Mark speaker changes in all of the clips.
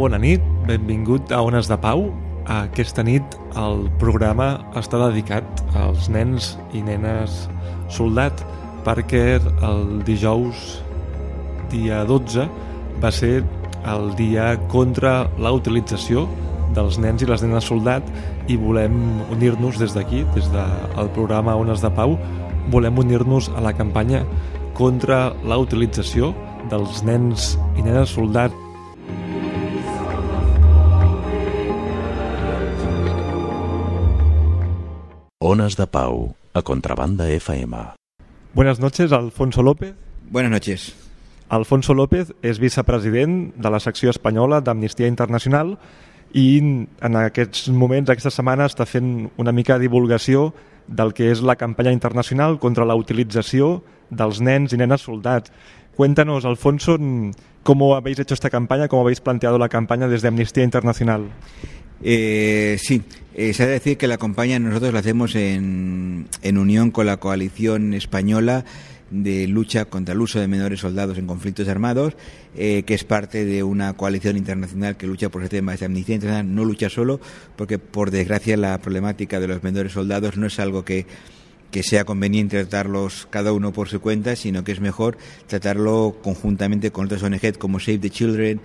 Speaker 1: bona nit, benvingut a Ones de Pau. Aquesta nit el programa està dedicat als nens i nenes soldat perquè el dijous dia 12 va ser el dia contra la utilització dels nens i les nenes soldat i volem unir-nos des d'aquí, des del programa Ones de Pau, volem unir-nos a la campanya contra la utilització dels nens i nenes soldat
Speaker 2: Ones de Pau, a Contrabanda FM.
Speaker 1: Buenas noches, Alfonso López.
Speaker 3: Buenas noches.
Speaker 1: Alfonso López és vicepresident de la secció espanyola d'Amnistia Internacional i en aquests moments, aquesta setmana, està fent una mica de divulgació del que es la campaña internacional contra la utilización de los nens y nenas soldats. Cuéntanos, Alfonso, cómo habéis hecho esta campaña, cómo habéis planteado la campaña desde Amnistía Internacional.
Speaker 3: Eh, sí, eh, se ha de decir que la campaña nosotros la hacemos en, en unión con la coalición española de lucha contra el uso de menores soldados en conflictos armados, eh, que es parte de una coalición internacional que lucha por ese tema. Esa Amnistía Internacional no lucha solo, porque por desgracia la problemática de los menores soldados no es algo que que sea conveniente tratarlos cada uno por su cuenta, sino que es mejor tratarlo conjuntamente con otras ONG como Save the Children,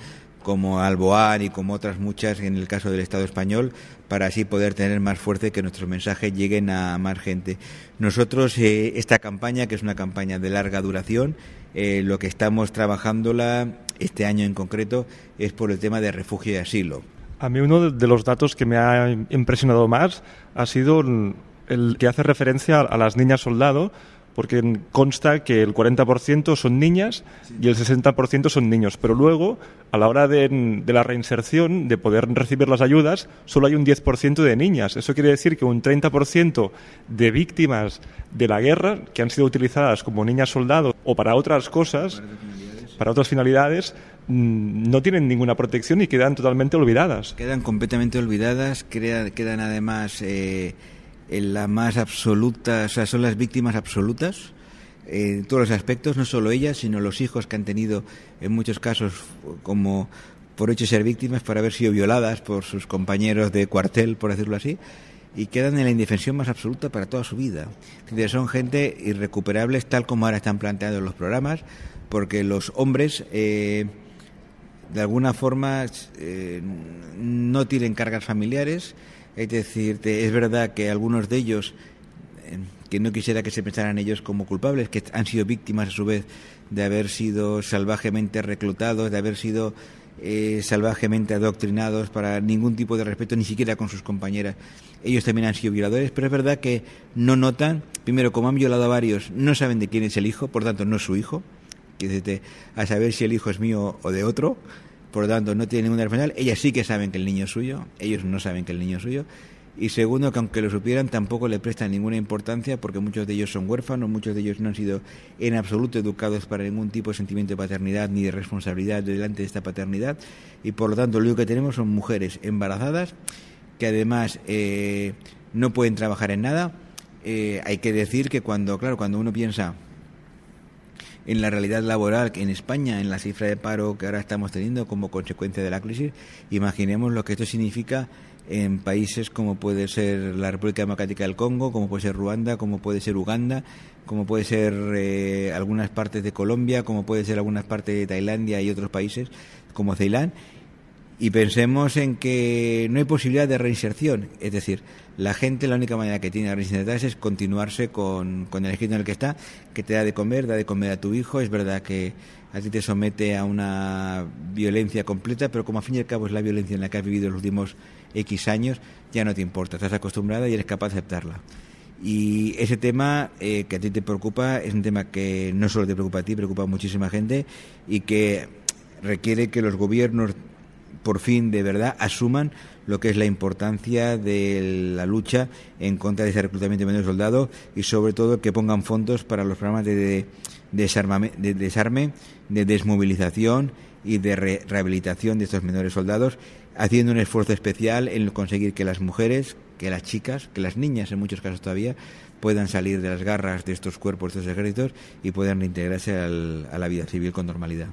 Speaker 3: como Alboar y como otras muchas en el caso del Estado español, para así poder tener más fuerza y que nuestros mensajes lleguen a más gente. Nosotros, eh, esta campaña, que es una campaña de larga duración, eh, lo que estamos trabajándola este año en concreto es por el tema de refugio y asilo.
Speaker 1: A mí uno de los datos que me ha impresionado más ha sido el que hace referencia a las niñas soldado, porque consta que el 40% son niñas y el 60% son niños, pero luego, a la hora de, la reinserción, de poder recibir las ayudas, solo hay un 10% de niñas. Eso quiere decir que un 30% de víctimas de la guerra, que han sido utilizadas como niñas soldados o para otras cosas, para otras finalidades, mm, no tienen ninguna protección y quedan totalmente olvidadas.
Speaker 3: Quedan completamente olvidadas, quedan además... Eh, la más absoluta, o sea, son las víctimas absolutas en todos los aspectos, no solo ellas, sino los hijos que han tenido en muchos casos como por hecho ser víctimas, por haber sido violadas por sus compañeros de cuartel, por decirlo así, y quedan en la indefensión más absoluta para toda su vida. Son gente irrecuperables tal como ahora están planteados los programas, porque los hombres... Eh, de alguna forma eh, no tienen cargas familiares, es decir, es verdad que algunos de ellos, eh, que no quisiera que se pensaran ellos como culpables, que han sido víctimas a su vez de haber sido salvajemente reclutados, de haber sido eh, salvajemente adoctrinados para ningún tipo de respeto, ni siquiera con sus compañeras. Ellos también han sido violadores, pero es verdad que no notan, primero, como han violado a varios, no saben de quién es el hijo, por tanto no es su hijo, que a saber si el hijo es mío o de otro, por lo tanto no tiene ninguna responsabilidad. Ellas sí que saben que el niño es suyo, ellos no saben que el niño es suyo. Y segundo, que aunque lo supieran, tampoco le prestan ninguna importancia porque muchos de ellos son huérfanos, muchos de ellos no han sido en absoluto educados para ningún tipo de sentimiento de paternidad ni de responsabilidad delante de esta paternidad. Y por lo tanto, lo único que tenemos son mujeres embarazadas que además eh, no pueden trabajar en nada. Eh, hay que decir que cuando, claro, cuando uno piensa en la realidad laboral en España, en la cifra de paro que ahora estamos teniendo como consecuencia de la crisis, imaginemos lo que esto significa en países como puede ser la República Democrática del Congo, como puede ser Ruanda, como puede ser Uganda, como puede ser eh, algunas partes de Colombia, como puede ser algunas partes de Tailandia y otros países como Ceilán, y pensemos en que no hay posibilidad de reinserción. Es decir, la gente la única manera que tiene de reinsertarse es continuarse con, con el escrito en el que está, que te da de comer, da de comer a tu hijo. Es verdad que a ti te somete a una violencia completa, pero como a fin y al cabo es la violencia en la que has vivido los últimos X años, ya no te importa, estás acostumbrada y eres capaz de aceptarla. Y ese tema eh, que a ti te preocupa es un tema que no solo te preocupa a ti, preocupa a muchísima gente y que requiere que los gobiernos por fin de verdad asuman lo que es la importancia de la lucha en contra de ese reclutamiento de menores soldados y sobre todo que pongan fondos para los programas de, desarme, de desarme, de desmovilización y de rehabilitación de estos menores soldados, haciendo un esfuerzo especial en conseguir que las mujeres, que las chicas, que las niñas en muchos casos todavía, puedan salir de las garras de estos cuerpos, de estos ejércitos y puedan reintegrarse a la vida civil con normalidad.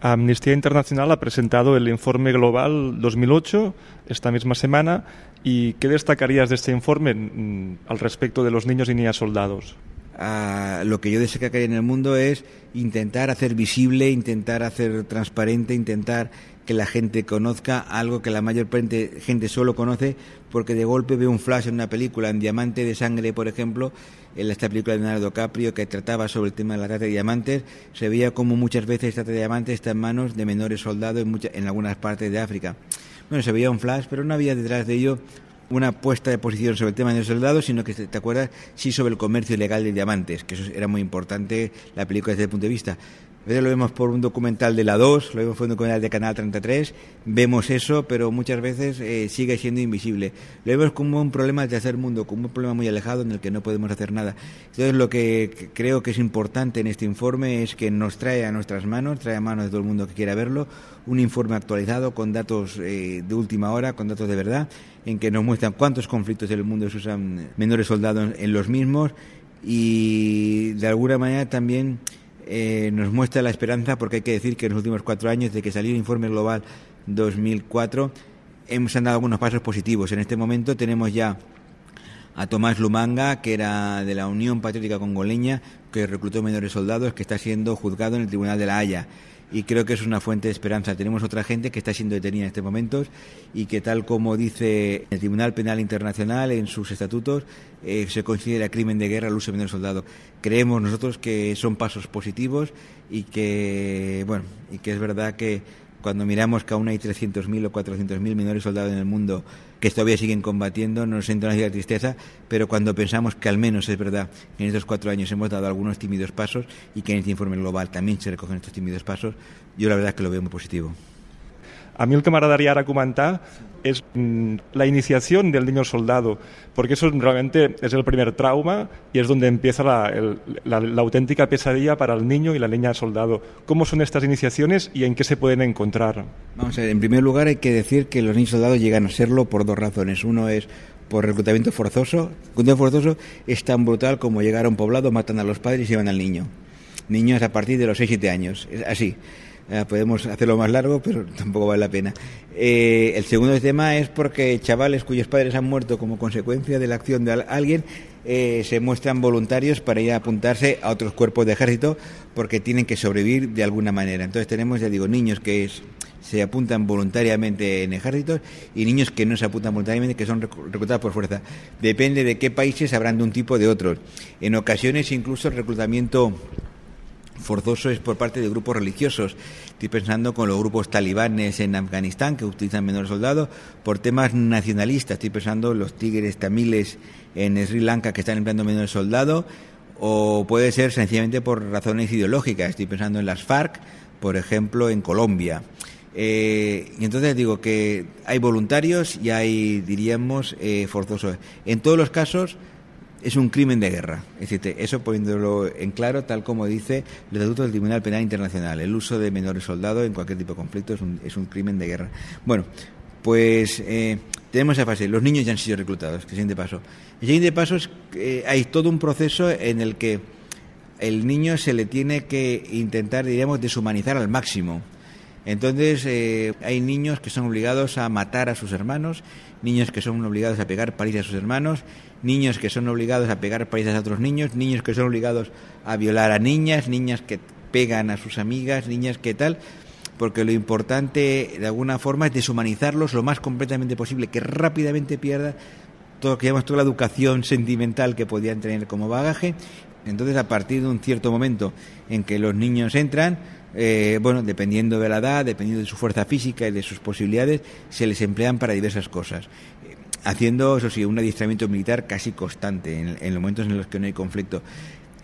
Speaker 1: Amnistía Internacional ha presentado el informe global 2008 esta misma semana. ¿Y qué destacarías de este informe mm, al respecto de los niños y niñas soldados?
Speaker 3: Ah, lo que yo destacaría en el mundo es intentar hacer visible, intentar hacer transparente, intentar que la gente conozca algo que la mayor gente solo conoce porque de golpe ve un flash en una película, en Diamante de Sangre, por ejemplo, en esta película de Leonardo DiCaprio que trataba sobre el tema de la trata de diamantes, se veía como muchas veces trata de diamantes está en manos de menores soldados en, en algunas partes de África. Bueno, se veía un flash, pero no había detrás de ello una puesta de posición sobre el tema de los soldados, sino que, ¿te acuerdas? Sí sobre el comercio ilegal de diamantes, que eso era muy importante la película desde el punto de vista. Veces lo vemos por un documental de la 2, lo vemos por un documental de Canal 33, vemos eso, pero muchas veces eh, sigue siendo invisible. Lo vemos como un problema del tercer mundo, como un problema muy alejado en el que no podemos hacer nada. Entonces lo que creo que es importante en este informe es que nos trae a nuestras manos, trae a manos de todo el mundo que quiera verlo, un informe actualizado con datos eh, de última hora, con datos de verdad, en que nos muestran cuántos conflictos en el mundo se usan menores soldados en los mismos y de alguna manera también eh, nos muestra la esperanza porque hay que decir que en los últimos cuatro años de que salió el informe global 2004 hemos dado algunos pasos positivos. En este momento tenemos ya a Tomás Lumanga, que era de la Unión Patriótica Congoleña, que reclutó menores soldados, que está siendo juzgado en el Tribunal de la Haya y creo que es una fuente de esperanza. Tenemos otra gente que está siendo detenida en estos momentos y que tal como dice el Tribunal Penal Internacional en sus estatutos, eh, se considera crimen de guerra el uso de soldados. Creemos nosotros que son pasos positivos y que, bueno, y que es verdad que cuando miramos que aún hay 300.000 o 400.000 menores soldados en el mundo que todavía siguen combatiendo, nos entra una tristeza, pero cuando pensamos que al menos es verdad que en estos cuatro años hemos dado algunos tímidos pasos y que en este informe global también se recogen estos tímidos pasos, yo la verdad es que lo veo muy positivo.
Speaker 1: A mí el que m'agradaria ara comentar és mm, la iniciación del niño soldado, porque eso realmente es el primer trauma y es donde empieza la, la, auténtica pesadilla para el niño y la niña soldado. ¿Cómo son estas iniciaciones y en qué se pueden encontrar?
Speaker 3: Vamos a ver, en primer lugar hay que decir que los niños soldados llegan a serlo por dos razones. Uno es por reclutamiento forzoso. El reclutamiento forzoso es tan brutal como llegar a un poblado, matan a los padres y llevan al niño. Niños a partir de los 6-7 años, es así. Eh, podemos hacerlo más largo, pero tampoco vale la pena. Eh, el segundo tema es porque chavales cuyos padres han muerto como consecuencia de la acción de alguien eh, se muestran voluntarios para ir a apuntarse a otros cuerpos de ejército porque tienen que sobrevivir de alguna manera. Entonces tenemos, ya digo, niños que se apuntan voluntariamente en ejércitos y niños que no se apuntan voluntariamente, que son reclutados por fuerza. Depende de qué países habrán de un tipo o de otro. En ocasiones incluso el reclutamiento forzoso es por parte de grupos religiosos. Estoy pensando con los grupos talibanes en Afganistán que utilizan menores soldados por temas nacionalistas. Estoy pensando en los tigres tamiles en Sri Lanka que están empleando menores soldados o puede ser sencillamente por razones ideológicas. Estoy pensando en las FARC, por ejemplo, en Colombia. Eh, y entonces digo que hay voluntarios y hay, diríamos, eh, forzosos. En todos los casos, es un crimen de guerra. Es decir, eso poniéndolo en claro, tal como dice el Estatuto del Tribunal Penal Internacional. El uso de menores soldados en cualquier tipo de conflicto es un, es un crimen de guerra. Bueno, pues eh, tenemos esa fase. Los niños ya han sido reclutados, que siguiente paso. El siguiente paso es que hay todo un proceso en el que el niño se le tiene que intentar, diríamos, deshumanizar al máximo. Entonces, eh, hay niños que son obligados a matar a sus hermanos, niños que son obligados a pegar palizas a sus hermanos, niños que son obligados a pegar palizas a otros niños, niños que son obligados a violar a niñas, niñas que pegan a sus amigas, niñas que tal, porque lo importante de alguna forma es deshumanizarlos lo más completamente posible, que rápidamente pierdan todo que llamamos toda la educación sentimental que podían tener como bagaje. Entonces, a partir de un cierto momento en que los niños entran, eh, bueno, dependiendo de la edad, dependiendo de su fuerza física y de sus posibilidades, se les emplean para diversas cosas haciendo, eso sí, un adiestramiento militar casi constante en, los momentos en los que no hay conflicto.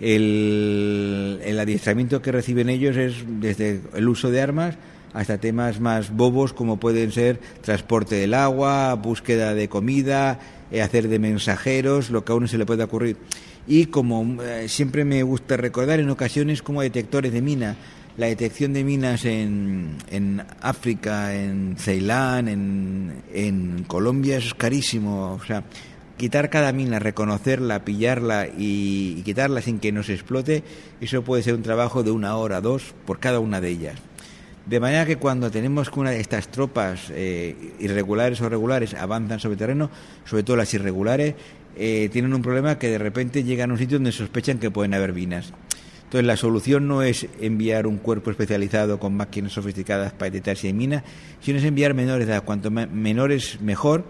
Speaker 3: El, adiestramiento que reciben ellos es desde el uso de armas hasta temas más bobos como pueden ser transporte del agua, búsqueda de comida, eh, hacer de mensajeros, lo que a uno se le puede ocurrir. Y como eh, siempre me gusta recordar en ocasiones como detectores de mina, la detección de minas en, en África, en Ceilán, en, en Colombia es carísimo. O sea, quitar cada mina, reconocerla, pillarla y, quitarla sin que nos explote, eso puede ser un trabajo de una hora, dos, por cada una de ellas. De manera que cuando tenemos que una de estas tropas eh, irregulares o regulares avanzan sobre terreno, sobre todo las irregulares, eh, tienen un problema que de repente llegan a un sitio donde sospechan que pueden haber minas. Entonces la solución no es enviar un cuerpo especializado con máquinas sofisticadas para detectar si hay minas, sino es enviar menores de edad. Cuanto menores mejor,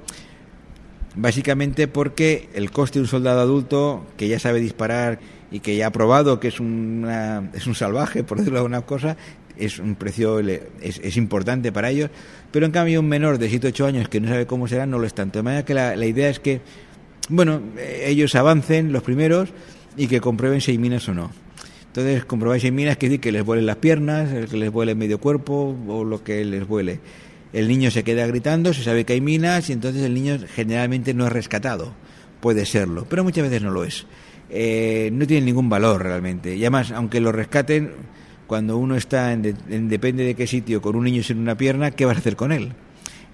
Speaker 3: básicamente porque el coste de un soldado adulto que ya sabe disparar y que ya ha probado que es, una, es un salvaje, por decirlo de alguna cosa, es un precio es, importante para ellos, pero en cambio un menor de 7 8 años que no sabe cómo será no lo es tanto. De manera que la, la idea es que, bueno, ellos avancen los primeros y que comprueben si hay minas o no. Entonces, comprobar si hay minas quiere decir que les vuelen las piernas, que les vuele medio cuerpo o lo que les vuele. El niño se queda gritando, se sabe que hay minas y entonces el niño generalmente no es rescatado. Puede serlo, pero muchas veces no lo es. Eh, no tiene ningún valor realmente. Y además, aunque lo rescaten, cuando uno está en, depende de qué sitio con un niño sin una pierna, ¿qué vas a hacer con él?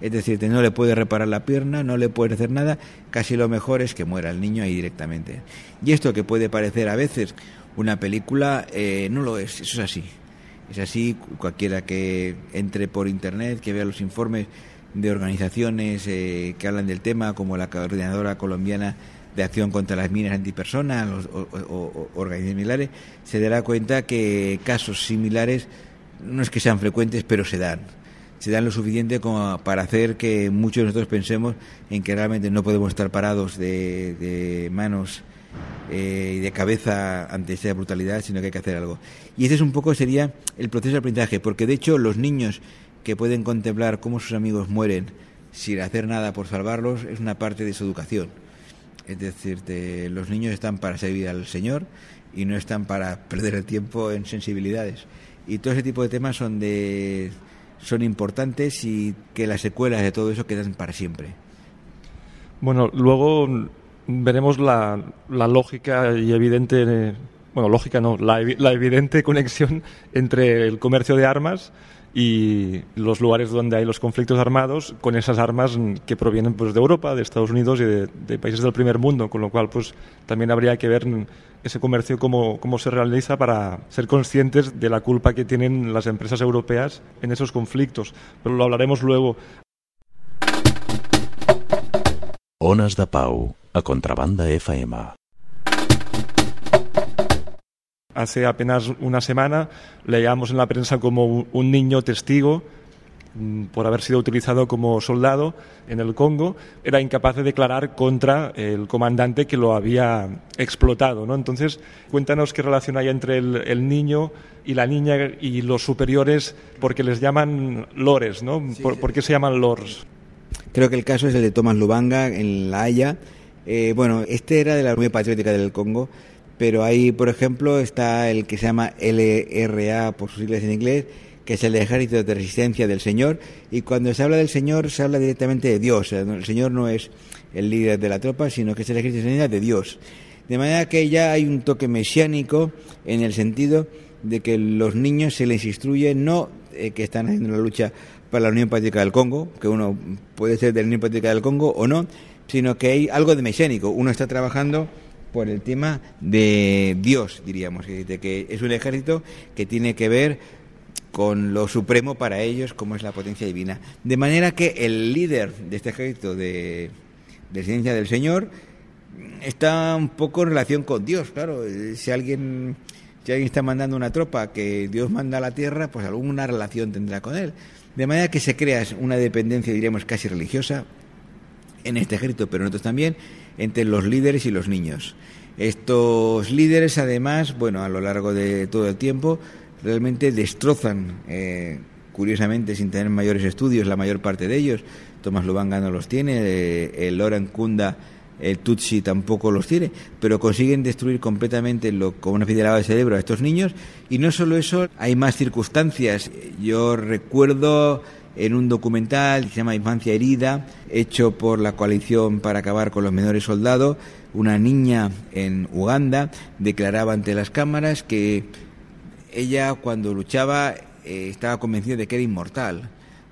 Speaker 3: Es decir, no le puede reparar la pierna, no le puede hacer nada, casi lo mejor es que muera el niño ahí directamente. Y esto que puede parecer a veces una película, eh, no lo es, eso es así. Es así, cualquiera que entre por internet, que vea los informes de organizaciones eh, que hablan del tema, como la coordinadora colombiana de acción contra las minas antipersonas o, o, similares, se dará cuenta que casos similares no es que sean frecuentes, pero se dan. Se dan lo suficiente como para hacer que muchos de nosotros pensemos en que realmente no podemos estar parados de manos eh, de cabeza ante esa brutalidad, sino que hay que hacer algo. Y ese es un poco sería el proceso de aprendizaje, porque de hecho los niños que pueden contemplar cómo sus amigos mueren sin hacer nada por salvarlos es una parte de su educación es decir, los niños están para servir al Señor y no están para perder el tiempo en sensibilidades. Y todo ese tipo de temas son, de, son importantes y que las secuelas de todo eso quedan para siempre.
Speaker 1: Bueno, luego veremos la, la lógica y evidente, bueno, lógica no, la, la evidente conexión entre el comercio de armas y los lugares donde hay los conflictos armados con esas armas que provienen pues de Europa, de Estados Unidos y de, países del primer mundo, con lo cual pues también habría que ver ese comercio cómo, cómo se realiza para ser conscientes de la culpa que tienen las empresas europeas en esos conflictos, pero lo hablaremos luego.
Speaker 2: Ones de Pau, a Contrabanda FM.
Speaker 1: Hace apenas una semana leíamos en la prensa como un niño testigo mm, por haber sido utilizado como soldado en el Congo, era incapaz de declarar contra el comandante que lo había explotado. ¿no? Entonces, cuéntanos qué relación hay entre el, niño y la niña y los superiores, porque les llaman lores, ¿no? ¿Por, qué se llaman lores?
Speaker 3: Creo que el caso es el de Tomás Lubanga en La Haya. Eh, bueno, este era de la Unión Patriótica del Congo pero ahí, por ejemplo, está el que se llama LRA, por sus siglas en inglés, que es el Ejército de Resistencia del Señor, y cuando se habla del Señor se habla directamente de Dios, el Señor no es el líder de la tropa, sino que es el Ejército de de Dios. De manera que ya hay un toque mesiánico en el sentido de que los niños se les instruye no eh, que están haciendo la lucha para la Unión Patriótica del Congo, que uno puede ser de la Unión Patriótica del Congo o no, sino que hay algo de mesiánico. Uno está trabajando por el tema de Dios, diríamos, que es un ejército que tiene que ver con lo supremo para ellos, como es la potencia divina. De manera que el líder de este ejército de, de ciencia del Señor está un poco en relación con Dios, claro. Si alguien, si alguien está mandando una tropa que Dios manda a la tierra, pues alguna relación tendrá con él. De manera que se crea una dependencia, diríamos, casi religiosa en este ejército, pero en otros también, entre los líderes y los niños. Estos líderes, además, bueno, a lo largo de todo el tiempo, realmente destrozan, eh, curiosamente, sin tener mayores estudios, la mayor parte de ellos. Tomás Lubanga no los tiene, eh, el Loran Kunda, el Tutsi tampoco los tiene, pero consiguen destruir completamente lo, como una fidelidad de cerebro a estos niños. Y no solo eso, hay más circunstancias. Yo recuerdo en un documental que se llama Infancia Herida, hecho por la coalición para acabar con los menores soldados. Una niña en Uganda declaraba ante las cámaras que ella cuando luchaba eh, estaba convencida de que era inmortal,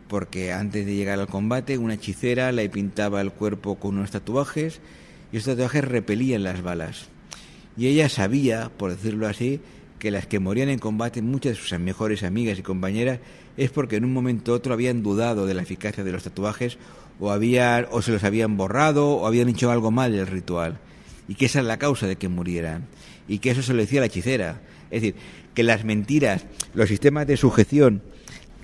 Speaker 3: porque antes de llegar al combate una hechicera le pintaba el cuerpo con unos tatuajes y esos tatuajes repelían las balas. Y ella sabía, por decirlo así, que las que morían en combate, muchas de sus mejores amigas y compañeras, es porque en un momento u otro habían dudado de la eficacia de los tatuajes o, habían, o se los habían borrado o habían hecho algo mal del ritual. Y que esa es la causa de que murieran. Y que eso se lo decía la hechicera. Es decir, que las mentiras, los sistemas de sujeción,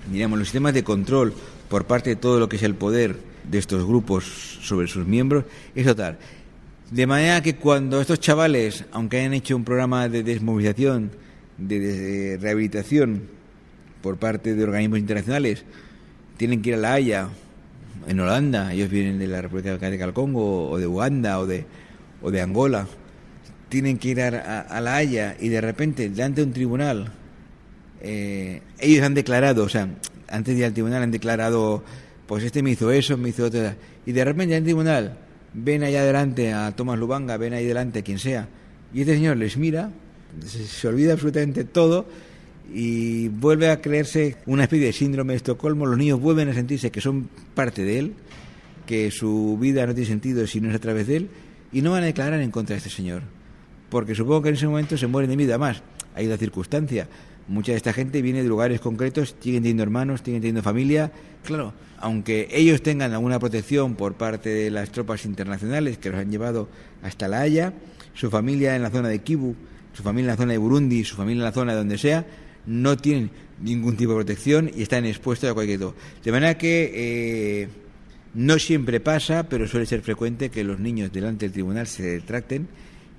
Speaker 3: diríamos, los sistemas de control por parte de todo lo que es el poder de estos grupos sobre sus miembros, es total. De manera que cuando estos chavales, aunque hayan hecho un programa de desmovilización, de, rehabilitación por parte de organismos internacionales, tienen que ir a La Haya, en Holanda, ellos vienen de la República Democrática del Congo, o de Uganda, o de, o de Angola, tienen que ir a, La Haya y de repente, delante de un tribunal, eh, ellos han declarado, o sea, antes de ir al tribunal han declarado, pues este me hizo eso, me hizo otra, y de repente en el tribunal ven allá adelante a Tomás Lubanga, ven ahí delante a quien sea, y este señor les mira, se, olvida absolutamente todo y vuelve a creerse una especie de síndrome de Estocolmo, los niños vuelven a sentirse que son parte de él, que su vida no tiene sentido si no es a través de él, y no van a declarar en contra de este señor, porque supongo que en ese momento se mueren de vida más, hay una circunstancia, mucha de esta gente viene de lugares concretos, siguen teniendo hermanos, siguen teniendo familia, claro, aunque ellos tengan alguna protección por parte de las tropas internacionales que los han llevado hasta La Haya, su familia en la zona de Kibu, su familia en la zona de Burundi, su familia en la zona de donde sea, no tienen ningún tipo de protección y están expuestos a cualquier cosa. De manera que eh, no siempre pasa, pero suele ser frecuente que los niños delante del tribunal se detracten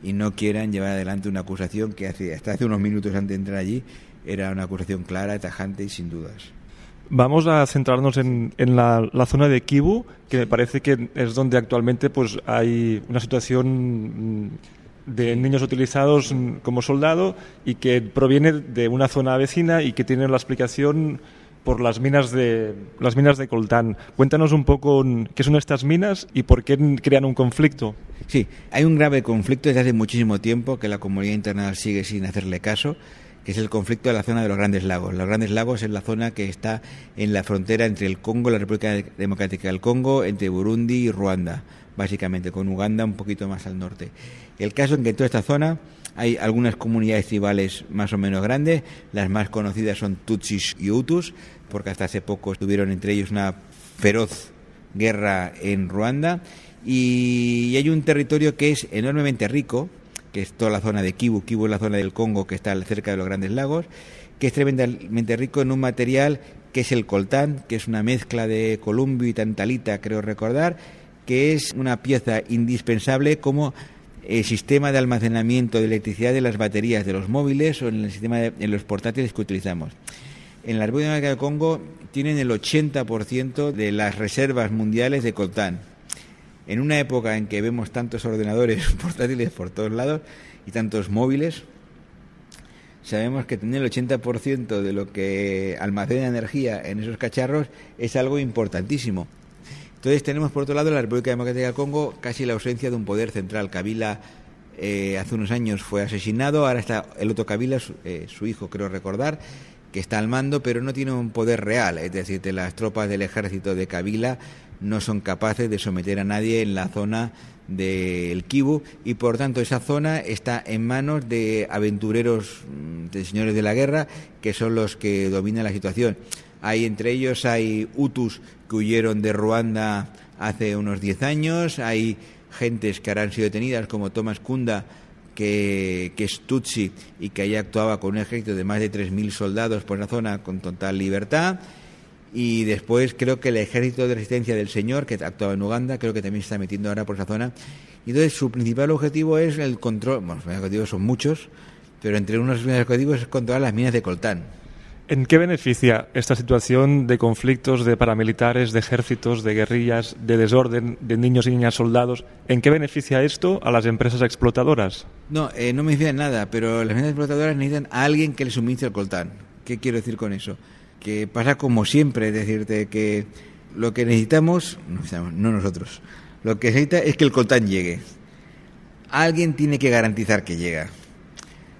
Speaker 3: y no quieran llevar adelante una acusación que hace, hasta hace unos minutos antes de entrar allí era una acusación clara, tajante y sin dudas.
Speaker 1: Vamos a centrarnos en, la, zona de Kibu, que me parece que es donde actualmente pues hay una situación mm, de niños utilizados como soldado y que proviene de una zona vecina y que tiene la explicación por las minas de las minas de coltán. Cuéntanos un poco qué son estas minas y por qué crean un conflicto.
Speaker 3: Sí, hay un grave conflicto desde hace muchísimo tiempo que la comunidad internacional sigue sin hacerle caso que es el conflicto de la zona de los Grandes Lagos. Los Grandes Lagos es la zona que está en la frontera entre el Congo, la República Democrática del Congo, entre Burundi y Ruanda, básicamente, con Uganda un poquito más al norte. El caso es que en toda esta zona hay algunas comunidades tribales más o menos grandes, las más conocidas son Tutsis y Hutus, porque hasta hace poco estuvieron entre ellos una feroz guerra en Ruanda, y hay un territorio que es enormemente rico, que es toda la zona de Kibu. Kibu es la zona del Congo que está cerca de los grandes lagos, que es tremendamente rico en un material que es el coltán, que es una mezcla de columbio y tantalita, creo recordar, que es una pieza indispensable como el sistema de almacenamiento de electricidad de las baterías de los móviles o en el sistema de los portátiles que utilizamos. En la República del Congo tienen el 80% de las reservas mundiales de coltán en una época en que vemos tantos ordenadores portátiles por todos lados y tantos móviles, sabemos que tener el 80% de lo que almacena energía en esos cacharros es algo importantísimo. Entonces tenemos por otro lado la República Democrática del Congo casi la ausencia de un poder central. Kabila eh, hace unos años fue asesinado, ahora está el otro Kabila, su, eh, su hijo creo recordar, que está al mando, pero no tiene un poder real. Es decir, las tropas del ejército de Kabila no son capaces de someter a nadie en la zona del Kibu y por tanto esa zona está en manos de aventureros, mm, de señores de la guerra, que son los que dominan la situación. Hay entre ellos hay Hutus que huyeron de Ruanda hace unos 10 años, hay gentes que ahora han sido detenidas como Thomas Kunda que, es Tutsi y que allá actuaba con un ejército de más de 3.000 soldados por la zona con total libertad y después creo que el ejército de resistencia del señor, que actuaba en Uganda, creo que también se está metiendo ahora por esa zona. Y entonces su principal objetivo es el control, bueno, los objetivos son muchos, pero entre unos de los objetivos es controlar las minas de coltán.
Speaker 1: ¿En qué beneficia esta situación de conflictos de paramilitares, de ejércitos, de guerrillas, de desorden, de niños y niñas soldados? ¿En qué beneficia esto a las empresas explotadoras?
Speaker 3: No, eh, no me beneficia nada, pero las empresas explotadoras necesitan a alguien que les suministre el coltán. ¿Qué quiero decir con eso? que pasa como siempre, decirte que lo que necesitamos, no nosotros, lo que necesita es que el coltán llegue. Alguien tiene que garantizar que llega.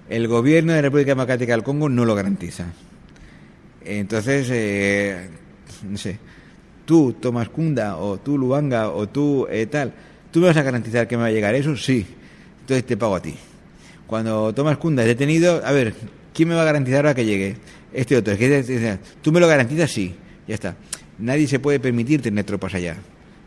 Speaker 3: El gobierno de la República Democrática del Congo no lo garantiza. Entonces, eh, no sé, tú, Tomás Kunda, o tú, Luanga, o tú, eh, tal, ¿tú me vas a garantizar que me va a llegar eso? Sí. Entonces te pago a ti. Cuando Tomás Kunda es detenido, a ver, ¿Quién me va a garantizar ahora que llegue? Este otro. Tú me lo garantizas, sí. Ya está. Nadie se puede permitir tener tropas allá.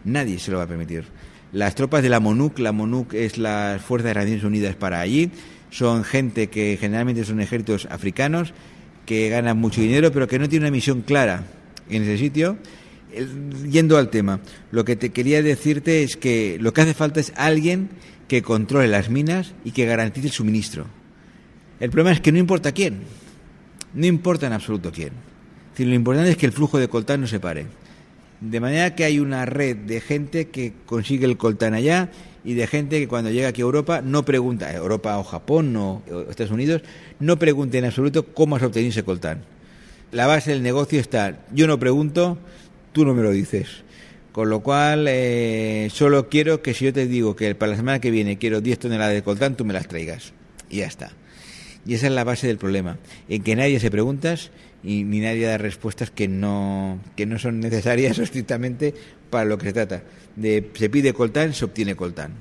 Speaker 3: Nadie se lo va a permitir. Las tropas de la MONUC, la MONUC es la Fuerza de Naciones Unidas para allí, son gente que generalmente son ejércitos africanos, que ganan mucho dinero, pero que no tienen una misión clara en ese sitio. Yendo al tema, lo que te quería decirte es que lo que hace falta es alguien que controle las minas y que garantice el suministro. El problema es que no importa quién, no importa en absoluto quién. lo importante es que el flujo de coltán no se pare. De manera que hay una red de gente que consigue el coltán allá y de gente que cuando llega aquí a Europa no pregunta, Europa o Japón o Estados Unidos, no pregunta en absoluto cómo has obtenido ese coltán. La base del negocio está, yo no pregunto, tú no me lo dices. Con lo cual, eh, solo quiero que si yo te digo que para la semana que viene quiero 10 toneladas de coltán, tú me las traigas. Y ya está. Y esa es la base del problema, en que nadie se preguntas y ni nadie da respuestas que no, que no son necesarias estrictamente para lo que se trata. De, se pide coltán, se obtiene coltán.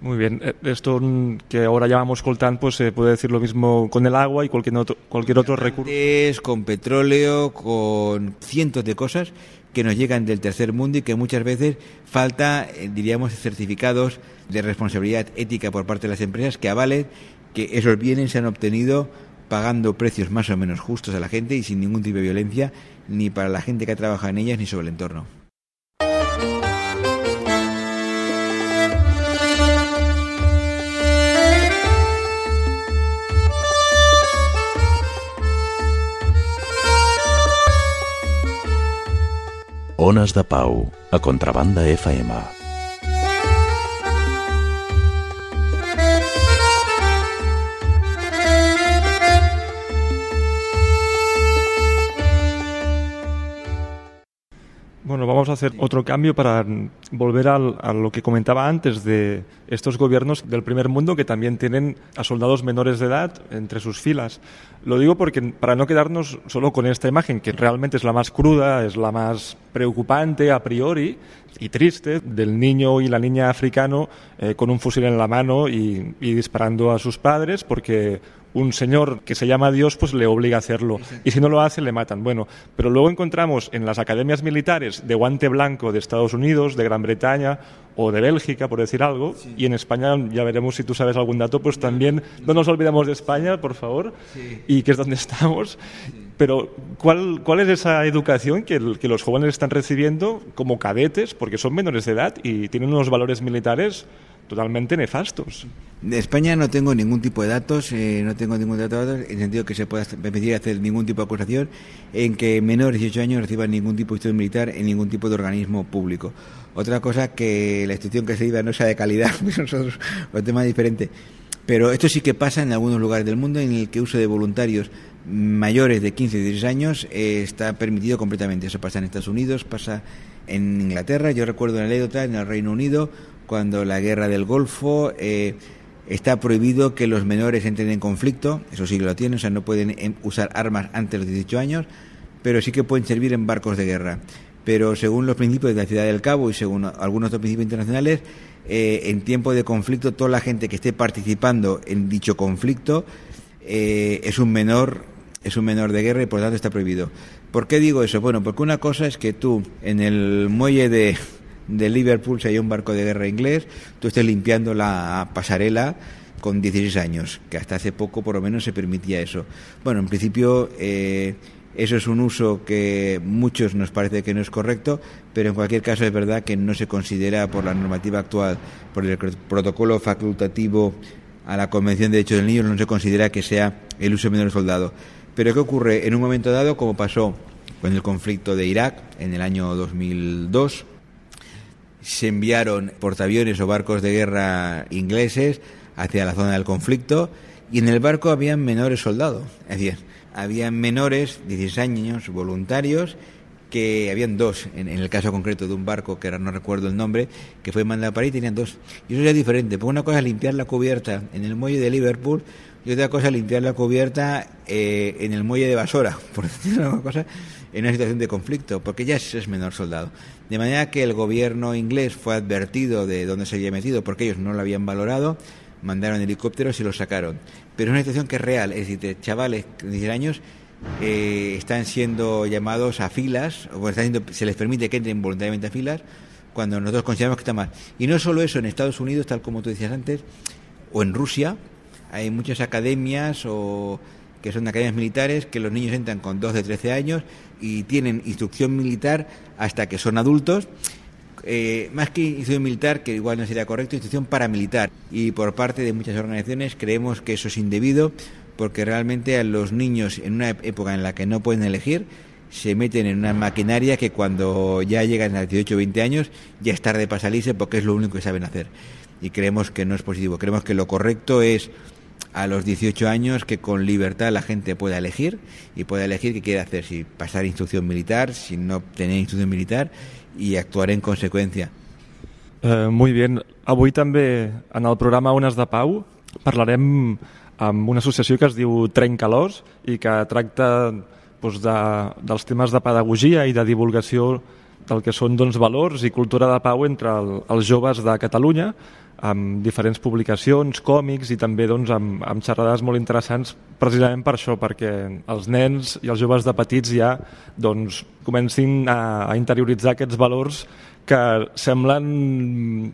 Speaker 1: Muy bien. Eh, esto que ahora llamamos coltán, pues se puede decir lo mismo con el agua y cualquier otro, cualquier otro recurso.
Speaker 3: Con petróleo, con cientos de cosas que nos llegan del tercer mundo y que muchas veces falta, eh, diríamos, certificados de responsabilidad ética por parte de las empresas que avalen que esos bienes se han obtenido pagando precios más o menos justos a la gente y sin ningún tipo de violencia, ni para la gente que trabaja en ellas ni sobre el entorno.
Speaker 2: Ones de Pau, a Contrabanda FM.
Speaker 1: Bueno, vamos a hacer otro cambio para volver a lo que comentaba antes de estos gobiernos del primer mundo que también tienen a soldados menores de edad entre sus filas. Lo digo porque para no quedarnos solo con esta imagen, que realmente es la más cruda, es la más preocupante a priori y triste, del niño y la niña africano eh, con un fusil en la mano y, y disparando a sus padres porque un señor que se llama Dios pues le obliga a hacerlo. Y si no lo hace le matan. Bueno, pero luego encontramos en las academias militares de guante blanco de Estados Unidos, de Gran Bretaña o de Bélgica, por decir algo, y en España ya veremos si tú sabes algún dato, pues también no nos olvidamos de España, por favor, y que es donde estamos. Pero ¿cuál, ¿cuál es esa educación que, que los jóvenes están recibiendo como cadetes, porque son menores de edad y tienen unos valores militares totalmente nefastos.
Speaker 3: De España no tengo ningún tipo de datos, eh, no tengo ningún dato en el sentido que se pueda permitir hacer ningún tipo de acusación en que menores de 18 años reciban ningún tipo de instrucción militar en ningún tipo de organismo público. Otra cosa que la instrucción que se iba no sea de calidad, nosotros un tema diferente. Pero esto sí que pasa en algunos lugares del mundo en el que uso de voluntarios mayores de 15 y 16 años eh, está permitido completamente. Eso pasa en Estados Unidos, pasa en Inglaterra. Yo recuerdo una anécdota en el Reino Unido cuando la guerra del Golfo eh, está prohibido que los menores entren en conflicto, eso sí que lo tienen, o sea, no pueden em, usar armas antes de los 18 años, pero sí que pueden servir en barcos de guerra. Pero según los principios de la Ciudad del Cabo y según algunos otros principios internacionales, eh, en tiempo de conflicto, toda la gente que esté participando en dicho conflicto eh, es un menor es un menor de guerra y por lo tanto está prohibido. ¿Por qué digo eso? Bueno, porque una cosa es que tú en el muelle de, de Liverpool, si hay un barco de guerra inglés, tú estés limpiando la pasarela con 16 años, que hasta hace poco por lo menos se permitía eso. Bueno, en principio eh, eso es un uso que muchos nos parece que no es correcto, pero en cualquier caso es verdad que no se considera por la normativa actual, por el protocolo facultativo a la Convención de Derechos del Niño, no se considera que sea el uso menor soldado. Pero ¿qué ocurre? En un momento dado, como pasó con el conflicto de Irak en el año 2002, se enviaron portaaviones o barcos de guerra ingleses hacia la zona del conflicto y en el barco habían menores soldados. Es decir, habían menores, 16 años, voluntarios, que habían dos, en, el caso concreto de un barco, que ahora no recuerdo el nombre, que fue mandado para ahí, tenían dos. Y eso es diferente, porque una cosa es limpiar la cubierta en el muelle de Liverpool y otra cosa es limpiar la cubierta eh, en el muelle de Basora, por decirlo una cosa, en una situación de conflicto, porque ya es menor soldado. De manera que el gobierno inglés fue advertido de dónde se había metido, porque ellos no lo habían valorado, mandaron helicópteros y los sacaron. Pero es una situación que es real, es decir, de chavales de 10 años eh, están siendo llamados a filas, o se les permite que entren voluntariamente a filas, cuando nosotros consideramos que está mal. Y no solo eso, en Estados Unidos, tal como tú decías antes, o en Rusia, hay muchas academias o que son academias militares que los niños entran con 12, 13 años y tienen instrucción militar hasta que son adultos. Eh, más que instrucción militar, que igual no sería correcto, instrucción paramilitar. Y por parte de muchas organizaciones creemos que eso es indebido porque realmente a los niños en una época en la que no pueden elegir se meten en una maquinaria que cuando ya llegan a 18 o 20 años ya es tarde para salirse porque es lo único que saben hacer. Y creemos que no es positivo. Creemos que lo correcto es a los 18 años que con libertad la gente pueda elegir y pueda elegir qué quiere hacer, si pasar instrucción militar, si no tener instrucción militar y actuar en consecuencia.
Speaker 1: Eh, muy bien. Avui també en el programa Ones de Pau parlarem amb una associació que es diu Trencalors i que tracta doncs, de, dels temes de pedagogia i de divulgació del que són doncs, valors i cultura de pau entre el, els joves de Catalunya amb diferents publicacions, còmics i també doncs, amb, amb xerrades molt interessants precisament per això, perquè els nens i els joves de petits ja doncs, comencin a, a interioritzar aquests valors que semblen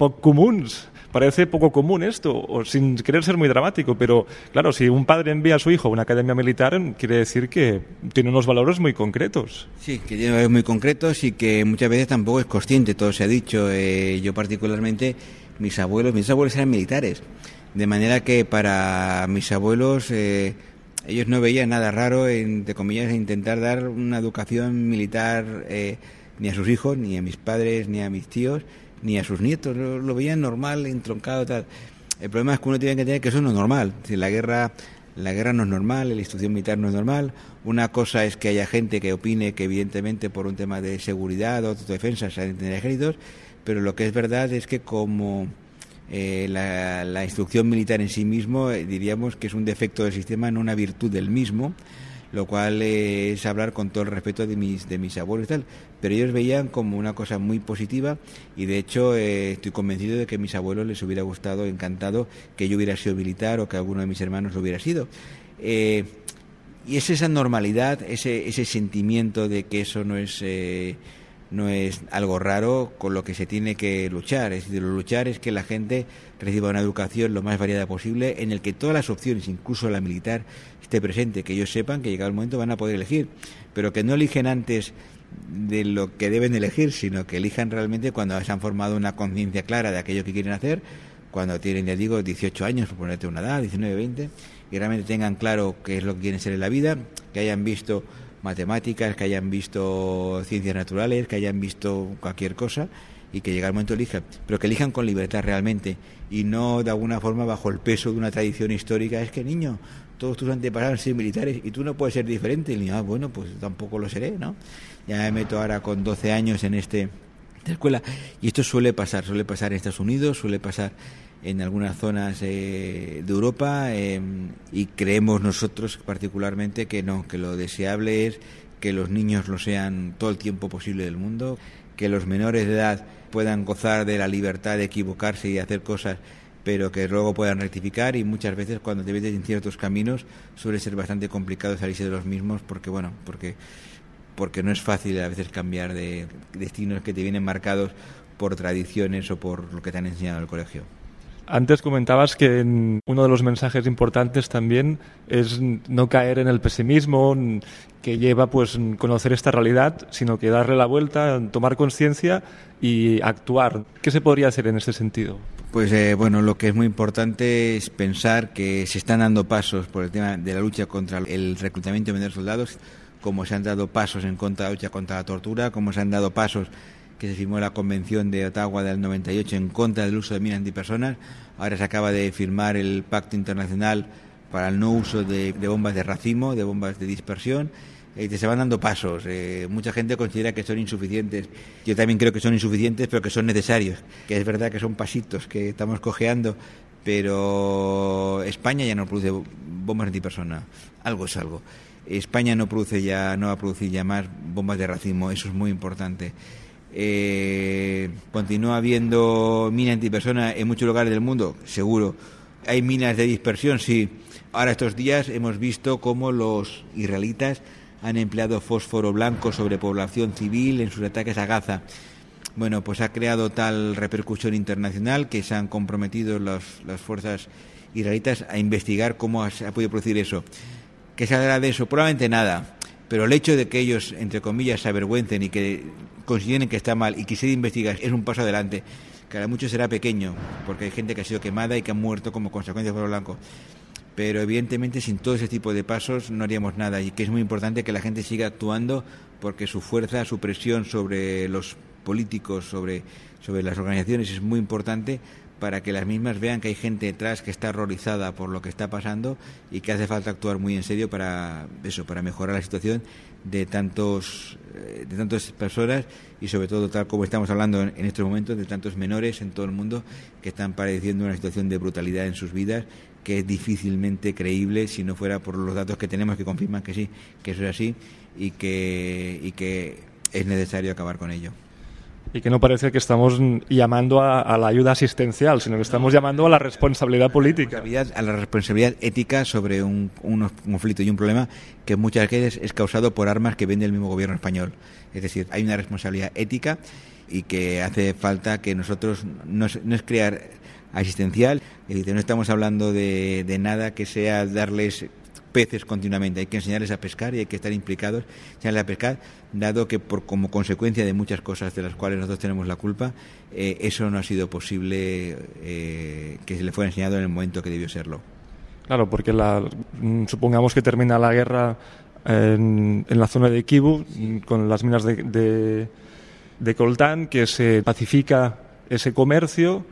Speaker 1: poc comuns Parece poco común esto, o sin querer ser muy dramático, pero claro, si un padre envía a su hijo a una academia militar, quiere decir que tiene unos valores muy concretos.
Speaker 3: Sí, que tiene valores muy concretos y que muchas veces tampoco es consciente, todo se ha dicho. Eh, yo particularmente, mis abuelos, mis abuelos eran militares, de manera que para mis abuelos... Eh, ellos no veían nada raro en, de comillas, intentar dar una educación militar eh, ni a sus hijos, ni a mis padres, ni a mis tíos, ni a sus nietos, lo, veían normal, entroncado, tal. El problema es que uno tiene que entender que eso no es normal. Si la guerra, la guerra no es normal, la instrucción militar no es normal. Una cosa es que haya gente que opine que evidentemente por un tema de seguridad o autodefensa se han tener ejércitos, pero lo que es verdad es que como eh, la, instrucción militar en sí mismo, eh, diríamos que es un defecto del sistema, no una virtud del mismo lo cual es hablar con todo el respeto de mis, de mis abuelos y tal, pero ellos veían como una cosa muy positiva y de hecho eh, estoy convencido de que a mis abuelos les hubiera gustado, encantado que yo hubiera sido militar o que alguno de mis hermanos lo hubiera sido. Eh, y es esa normalidad, ese, ese sentimiento de que eso no es... No es algo raro con lo que se tiene que luchar. Es decir, luchar es que la gente reciba una educación lo más variada posible, en el que todas las opciones, incluso la militar, esté presente, que ellos sepan que llegado el momento van a poder elegir, pero que no eligen antes de lo que deben elegir, sino que elijan realmente cuando se han formado una conciencia clara de aquello que quieren hacer, cuando tienen, ya digo, 18 años, por ponerte una edad, 19, 20, y realmente tengan claro qué es lo que quieren ser en la vida, que hayan visto matemáticas, que hayan visto ciencias naturales, que hayan visto cualquier cosa y que llegue el momento elijan, pero que elijan con libertad realmente y no de alguna forma bajo el peso de una tradición histórica. Es que niño, todos tus antepasados han sido militares y tú no puedes ser diferente. Y niño, ah, bueno, pues tampoco lo seré, ¿no? Ya me meto ahora con 12 años en este esta escuela y esto suele pasar, suele pasar en Estados Unidos, suele pasar en algunas zonas eh, de Europa em, y creemos nosotros particularmente que no, que lo deseable es que los niños lo sean todo el tiempo posible del mundo, que los menores de edad puedan gozar de la libertad de equivocarse y hacer cosas pero que luego puedan rectificar y muchas veces cuando te metes en ciertos caminos suele ser bastante complicado salirse de los mismos porque bueno, porque porque no es fácil a veces cambiar de destinos que te vienen marcados por tradiciones o por lo que te han enseñado en el colegio.
Speaker 1: Antes comentabas que uno de los mensajes importantes también es no caer en el pesimismo que lleva pues conocer esta realidad, sino que darle la vuelta, tomar conciencia y actuar. ¿Qué se podría hacer en ese sentido?
Speaker 3: Pues eh, bueno, lo que es muy importante es pensar que se están dando pasos por el tema de la lucha contra el reclutamiento de menores soldados, como se han dado pasos en contra de la lucha contra la tortura, como se han dado pasos que se firmó la Convención de Ottawa del 98 en contra del uso de minas antipersonas. Ahora se acaba de firmar el Pacto Internacional para el no uso de, bombas de racimo, de bombas de dispersión. y se van dando pasos. Eh, mucha gente considera que son insuficientes. Yo también creo que son insuficientes, pero que son necesarios. Que es verdad que son pasitos que estamos cojeando, pero España ya no produce bombas antipersona. Algo es algo. España no produce ya, no va a producir ya más bombas de racimo. Eso es muy importante. Eh, ¿Continúa habiendo mina antipersona en muchos lugares del mundo? Seguro. ¿Hay minas de dispersión? Sí. Ahora estos días hemos visto cómo los israelitas han empleado fósforo blanco sobre población civil en sus ataques a Gaza. Bueno, pues ha creado tal repercusión internacional que se han comprometido las fuerzas israelitas a investigar cómo se ha podido producir eso. ¿Qué saldrá de eso? Probablemente nada. Pero el hecho de que ellos, entre comillas, se avergüencen y que consideren que está mal y que se investigue es un paso adelante. Que a mucho será pequeño, porque hay gente que ha sido quemada y que ha muerto como consecuencia del fuego blanco pero evidentemente sin todo ese tipo de pasos no haríamos nada y que es muy importante que la gente siga actuando porque su fuerza, su presión sobre los políticos, sobre, sobre las organizaciones es muy importante para que las mismas vean que hay gente detrás que está horrorizada por lo que está pasando y que hace falta actuar muy en serio para eso, para mejorar la situación de tantos eh, de tantas personas y sobre todo tal como estamos hablando en, estos momentos de tantos menores en todo el mundo que están padeciendo una situación de brutalidad en sus vidas que es difícilmente creíble si no fuera por los datos que tenemos que confirman que sí, que eso es así y que, y que es necesario acabar con ello.
Speaker 1: Y que no parece que estamos llamando a, la ayuda asistencial, sino que estamos llamando a la responsabilidad política.
Speaker 3: A la responsabilidad ética sobre un, un conflicto y un problema que muchas veces es causado por armas que vende el mismo gobierno español. Es decir, hay una responsabilidad ética y que hace falta que nosotros no es crear asistencial. no estamos hablando de nada que sea darles peces continuamente. Hay que enseñarles a pescar y hay que estar implicados, enseñarles a pescar, dado que por como consecuencia de muchas cosas de las cuales nosotros tenemos la culpa, eh, eso no ha sido posible eh, que se le fuera enseñado en el momento que debió serlo.
Speaker 1: Claro, porque la, mm, supongamos que termina la guerra en, la zona de Kibu mm, con las minas de, de, de coltán, que se pacifica ese comercio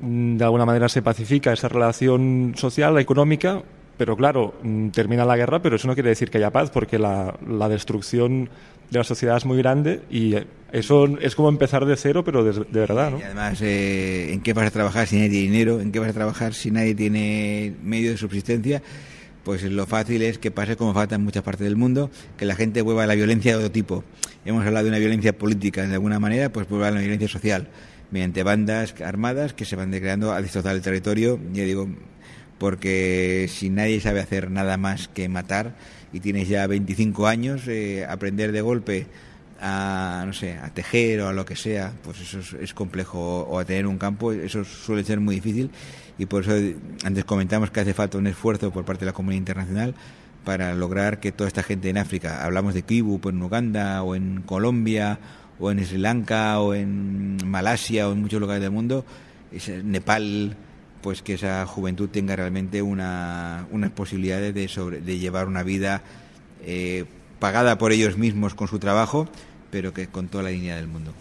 Speaker 1: Mm, de alguna manera se pacifica esa relación social, económica, pero claro, mm, termina la guerra, pero eso no quiere decir que haya paz, porque la, la destrucción de la sociedad es muy grande y eso es como empezar de cero, pero de, verdad. ¿no?
Speaker 3: Y además, eh, ¿en qué vas a trabajar si nadie tiene dinero? ¿En qué vas a trabajar si nadie tiene medio de subsistencia? Pues lo fácil es que pase como falta en muchas partes del mundo, que la gente vuelva a la violencia de otro tipo. Hemos hablado de una violencia política, de alguna manera, pues vuelva a la violencia social mediante bandas armadas que se van declarando a destrozar el territorio, yo digo, porque si nadie sabe hacer nada más que matar y tienes ya 25 años, eh, aprender de golpe a, no sé, a tejer o a lo que sea, pues eso es, complejo, o a tener un campo, eso suele ser muy difícil. Y por eso antes comentamos que hace falta un esfuerzo por parte de la comunidad internacional para lograr que toda esta gente en África, hablamos de Kibu, pues en Uganda o en Colombia o en Sri Lanka o en Malasia o en muchos lugares del mundo, Nepal, pues que esa juventud tenga realmente una, unas posibilidades de, sobre, de llevar una vida eh, pagada por ellos mismos con su trabajo, pero que con toda la dignidad del mundo.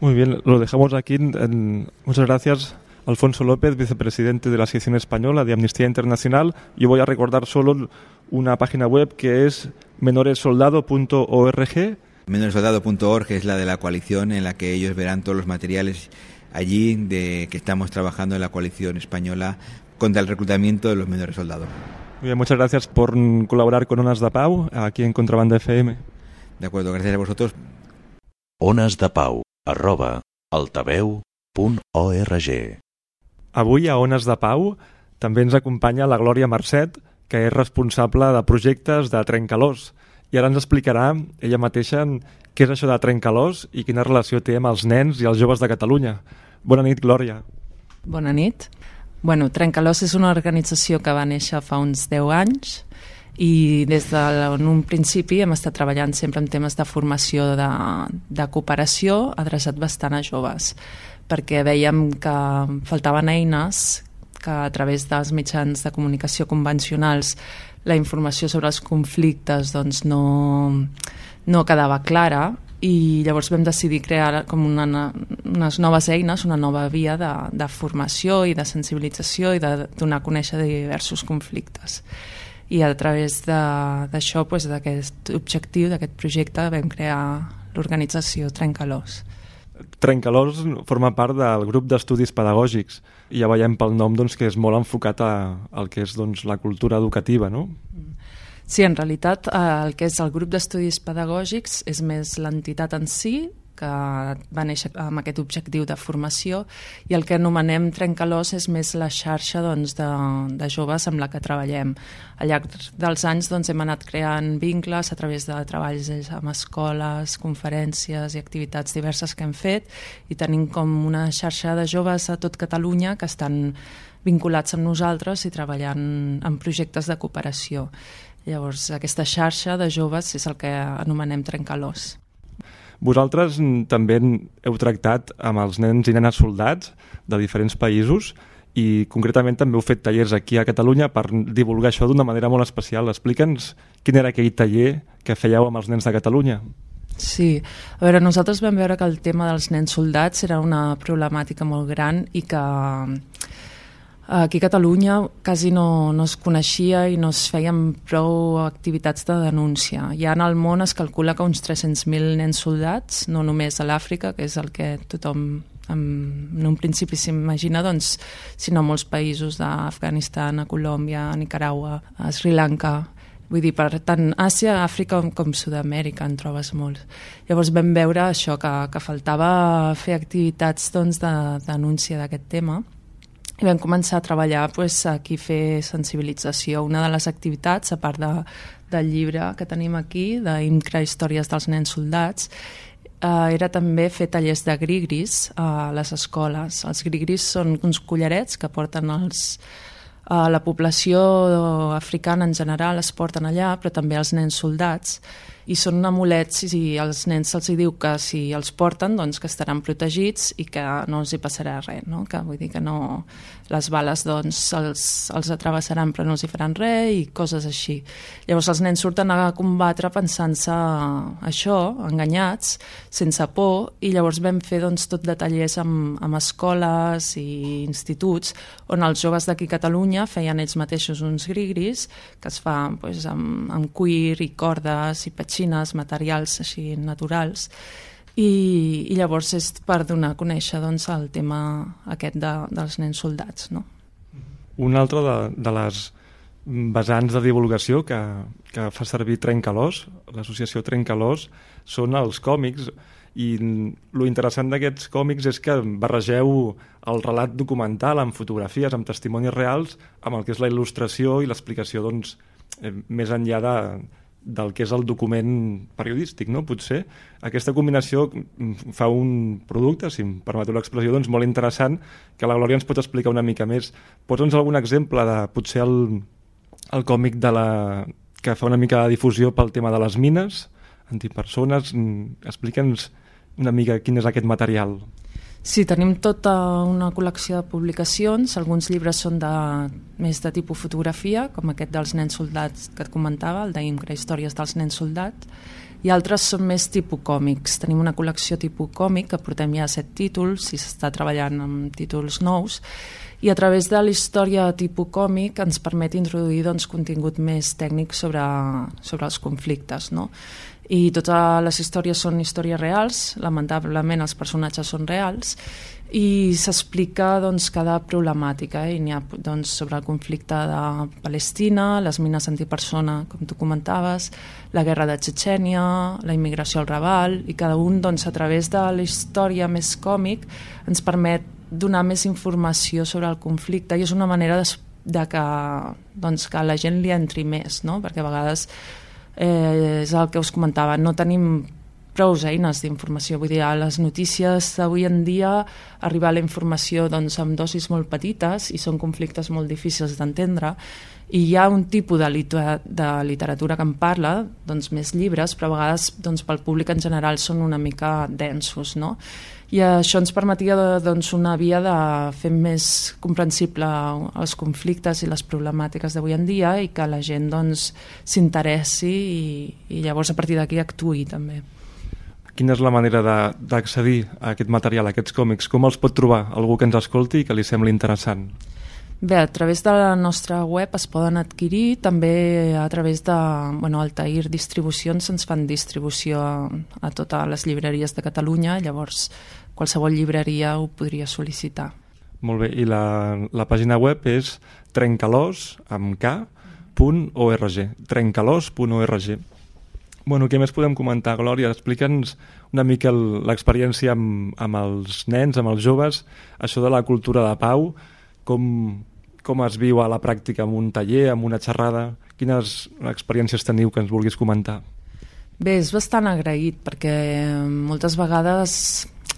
Speaker 1: Muy bien, lo dejamos aquí. Muchas gracias. Alfonso López, vicepresidente de la Asociación Española de Amnistía Internacional. Yo voy a recordar solo una página web que es menoresoldado.org
Speaker 3: Menoresoldado.org es la de la coalición en la que ellos verán todos los materiales allí de que estamos trabajando en la coalición española contra el reclutamiento de los menores soldados.
Speaker 1: Muy bien, muchas gracias por colaborar con Onas de Pau aquí en Contrabanda FM.
Speaker 3: De acuerdo, gracias a vosotros.
Speaker 2: Onas de Pau, arroba altaveu.org
Speaker 1: Avui a Ones de Pau també ens acompanya la Glòria Marcet, que és responsable de projectes de Trencalós, i ara ens explicarà ella mateixa què és això de Trencalós i quina relació té amb els nens i els joves de Catalunya. Bona nit, Glòria.
Speaker 4: Bona nit. Bueno, Trencalós és una organització que va néixer fa uns 10 anys i des un principi hem estat treballant sempre en temes de formació de, de cooperació adreçat bastant a joves perquè veiem que faltaven eines que a través dels mitjans de comunicació convencionals la informació sobre els conflictes doncs, no, no quedava clara i llavors vam decidir crear com una, unes noves eines, una nova via de, de formació i de sensibilització i de donar a conèixer diversos conflictes. I a través d'això, doncs, d'aquest objectiu, d'aquest projecte, vam crear l'organització Trencalós.
Speaker 1: Trencalós forma part del grup d'estudis pedagògics i ja veiem pel nom doncs, que és molt enfocat a, al que és doncs, la cultura educativa, no?
Speaker 4: Sí, en realitat eh, el que és el grup d'estudis pedagògics és més l'entitat en si que va néixer amb aquest objectiu de formació i el que anomenem Trencalós és més la xarxa doncs, de, de joves amb la que treballem. Al llarg dels anys doncs, hem anat creant vincles a través de treballs amb escoles, conferències i activitats diverses que hem fet i tenim com una xarxa de joves a tot Catalunya que estan vinculats amb nosaltres i treballant en projectes de cooperació. Llavors, aquesta xarxa de joves és el que anomenem trencalós.
Speaker 1: Vosaltres també heu tractat amb els nens i nenes soldats de diferents països i concretament també heu fet tallers aquí a Catalunya per divulgar això d'una manera molt especial. Explica'ns quin era aquell taller que fèieu amb els nens de Catalunya.
Speaker 4: Sí, a veure, nosaltres vam veure que el tema dels nens soldats era una problemàtica molt gran i que Aquí a Catalunya quasi no, no es coneixia i no es feien prou activitats de denúncia. Ja en el món es calcula que uns 300.000 nens soldats, no només a l'Àfrica, que és el que tothom en, un principi s'imagina, doncs, sinó molts països d'Afganistan, a Colòmbia, a Nicaragua, a Sri Lanka, Vull dir, per tant Àsia, Àfrica com Sud-amèrica en trobes molts. Llavors vam veure això, que, que faltava fer activitats doncs, de denúncia d'aquest tema i vam començar a treballar pues, aquí fer sensibilització. Una de les activitats, a part de, del llibre que tenim aquí, d'Incra Històries dels nens soldats, eh, era també fer tallers de grigris a les escoles. Els grigris són uns collarets que porten els, eh, la població africana en general es porten allà, però també els nens soldats, i són amulets i als nens se'ls diu que si els porten doncs que estaran protegits i que no els hi passarà res, no? que vull dir que no, les bales doncs els, els atravessaran però no els hi faran res i coses així. Llavors els nens surten a combatre pensant-se això, enganyats, sense por, i llavors vam fer doncs, tot de tallers amb, amb escoles i instituts on els joves d'aquí a Catalunya feien ells mateixos uns grigris que es fa doncs, amb, amb cuir i cordes i petxines xines, materials així naturals, i, i llavors és per donar a conèixer doncs, el tema aquest de, dels nens soldats. No?
Speaker 1: Una altra de, de les vessants de divulgació que, que fa servir Trencalós, l'associació Trencalós, són els còmics, i lo interessant d'aquests còmics és que barregeu el relat documental amb fotografies, amb testimonis reals, amb el que és la il·lustració i l'explicació doncs, eh, més enllà de, del que és el document periodístic, no? Potser aquesta combinació fa un producte, si em permeto l'expressió, doncs molt interessant, que la Glòria ens pot explicar una mica més. Posa'ns algun exemple de potser el, el còmic de la, que fa una mica de difusió pel tema de les mines, antipersones, explica'ns una mica quin és aquest material.
Speaker 4: Sí, tenim tota una col·lecció de publicacions. Alguns llibres són de, més de tipus fotografia, com aquest dels nens soldats que et comentava, el d'Imcra Històries dels nens soldats, i altres són més tipus còmics. Tenim una col·lecció tipus còmic que portem ja set títols i s'està treballant amb títols nous i a través de la història tipus còmic ens permet introduir doncs, contingut més tècnic sobre, sobre els conflictes. No? I totes les històries són històries reals, lamentablement els personatges són reals, i s'explica doncs, cada problemàtica. Eh? N'hi ha doncs, sobre el conflicte de Palestina, les mines antipersona, com tu comentaves, la guerra de Txetxènia, la immigració al Raval, i cada un doncs, a través de la història més còmic ens permet donar més informació sobre el conflicte i és una manera de, de que, doncs, que la gent li entri més, no? perquè a vegades eh, és el que us comentava, no tenim prou eines d'informació. Vull dir, a les notícies d'avui en dia arribar a la informació doncs, amb dosis molt petites i són conflictes molt difícils d'entendre i hi ha un tipus de, liter de literatura que en parla, doncs més llibres, però a vegades doncs, pel públic en general són una mica densos, no? I això ens permetia doncs, una via de fer més comprensible els conflictes i les problemàtiques d'avui en dia i que la gent doncs, s'interessi doncs, i, i llavors a partir d'aquí actuï també.
Speaker 1: Quina és la manera d'accedir a aquest material, a aquests còmics? Com els pot trobar algú que ens escolti i que li sembli interessant?
Speaker 4: Bé, a través de la nostra web es poden adquirir, també a través de bueno, Altair Distribucions ens fan distribució a, a totes les llibreries de Catalunya, llavors qualsevol llibreria ho podria sol·licitar.
Speaker 1: Molt bé, i la, la pàgina web és trencalós, amb K, .org, trencalós.org. Bueno, què més podem comentar, Glòria? Explica'ns una mica l'experiència amb, amb els nens, amb els joves, això de la cultura de pau, com, com es viu a la pràctica amb un taller, amb una xerrada? Quines experiències teniu que ens vulguis comentar?
Speaker 4: Bé, és bastant agraït perquè moltes vegades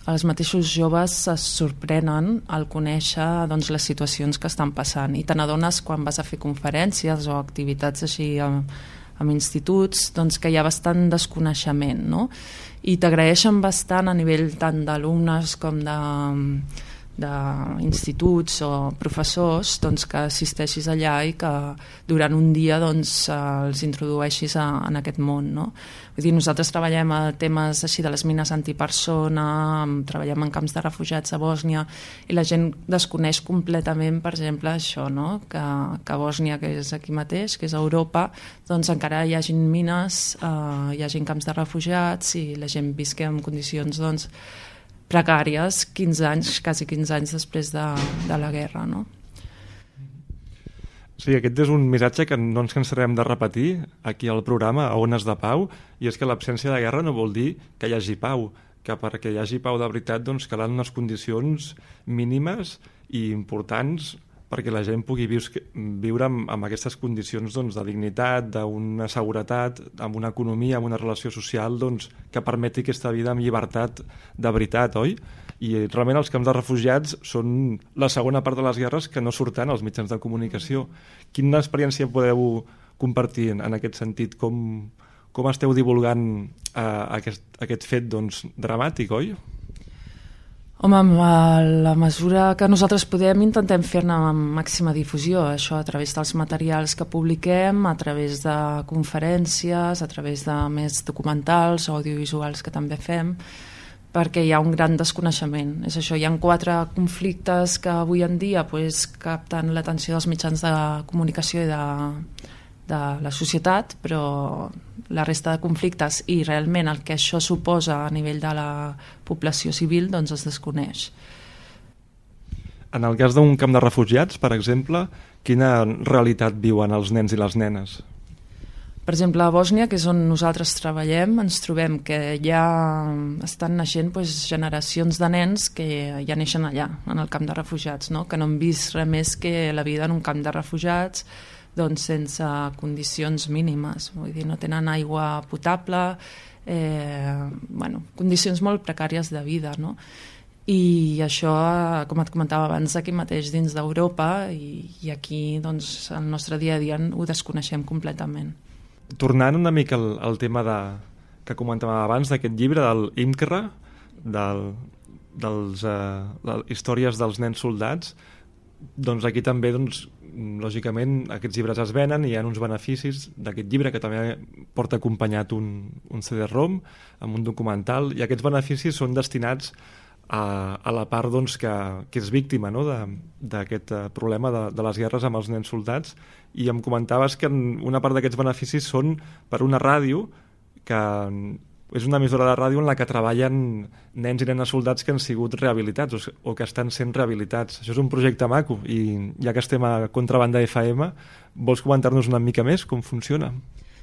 Speaker 4: els mateixos joves es sorprenen al conèixer doncs, les situacions que estan passant i te n'adones quan vas a fer conferències o activitats així amb, amb instituts doncs, que hi ha bastant desconeixement no? i t'agraeixen bastant a nivell tant d'alumnes com de d'instituts o professors doncs, que assisteixis allà i que durant un dia doncs, els introdueixis a, en aquest món. No? Vull dir, nosaltres treballem a temes així de les mines antipersona, treballem en camps de refugiats a Bòsnia i la gent desconeix completament, per exemple, això, no? que, que Bòsnia, que és aquí mateix, que és a Europa, doncs encara hi hagin mines, eh, hi hagin camps de refugiats i la gent visqui en condicions doncs, precàries 15 anys, quasi 15 anys després de, de la guerra, no?
Speaker 1: Sí, aquest és un missatge que no ens cansarem de repetir aquí al programa, a Ones de Pau, i és que l'absència de guerra no vol dir que hi hagi pau, que perquè hi hagi pau de veritat doncs, calen unes condicions mínimes i importants perquè la gent pugui viure amb, amb aquestes condicions doncs, de dignitat, d'una seguretat, amb una economia, amb una relació social doncs, que permeti aquesta vida amb llibertat de veritat, oi? I realment els camps de refugiats són la segona part de les guerres que no surten als mitjans de comunicació. Quina experiència podeu compartir en aquest sentit? Com, com esteu divulgant eh, aquest, aquest fet doncs, dramàtic, oi?
Speaker 4: Home, amb la mesura que nosaltres podem intentem fer-ne màxima difusió, això a través dels materials que publiquem, a través de conferències, a través de més documentals audiovisuals que també fem, perquè hi ha un gran desconeixement. És això, hi ha quatre conflictes que avui en dia pues, capten l'atenció dels mitjans de comunicació i de, de la societat, però la resta de conflictes i realment el que això suposa a nivell de la població civil doncs es desconeix.
Speaker 1: En el cas d'un camp de refugiats, per exemple, quina realitat viuen els nens i les nenes?
Speaker 4: Per exemple, a Bòsnia, que és on nosaltres treballem, ens trobem que ja estan naixent pues, generacions de nens que ja neixen allà, en el camp de refugiats, no? que no han vist res més que la vida en un camp de refugiats, doncs sense condicions mínimes, vull dir, no tenen aigua potable, eh, bueno, condicions molt precàries de vida, no? I això, com et comentava abans, aquí mateix dins d'Europa i, i aquí, doncs, el nostre dia a dia ho desconeixem completament.
Speaker 1: Tornant una mica al, al tema de, que comentàvem abans, d'aquest llibre, del IMCRA, del, dels, eh, de, històries dels nens soldats, doncs aquí també doncs, lògicament aquests llibres es venen i hi ha uns beneficis d'aquest llibre que també porta acompanyat un, un CD-ROM amb un documental i aquests beneficis són destinats a, a la part doncs, que, que és víctima no? d'aquest uh, problema de, de les guerres amb els nens soldats i em comentaves que una part d'aquests beneficis són per una ràdio que és una emissora de ràdio en la que treballen nens i nenes soldats que han sigut rehabilitats o, o que estan sent rehabilitats. Això és un projecte maco i ja que estem a Contrabanda FM, vols comentar-nos una mica més com funciona?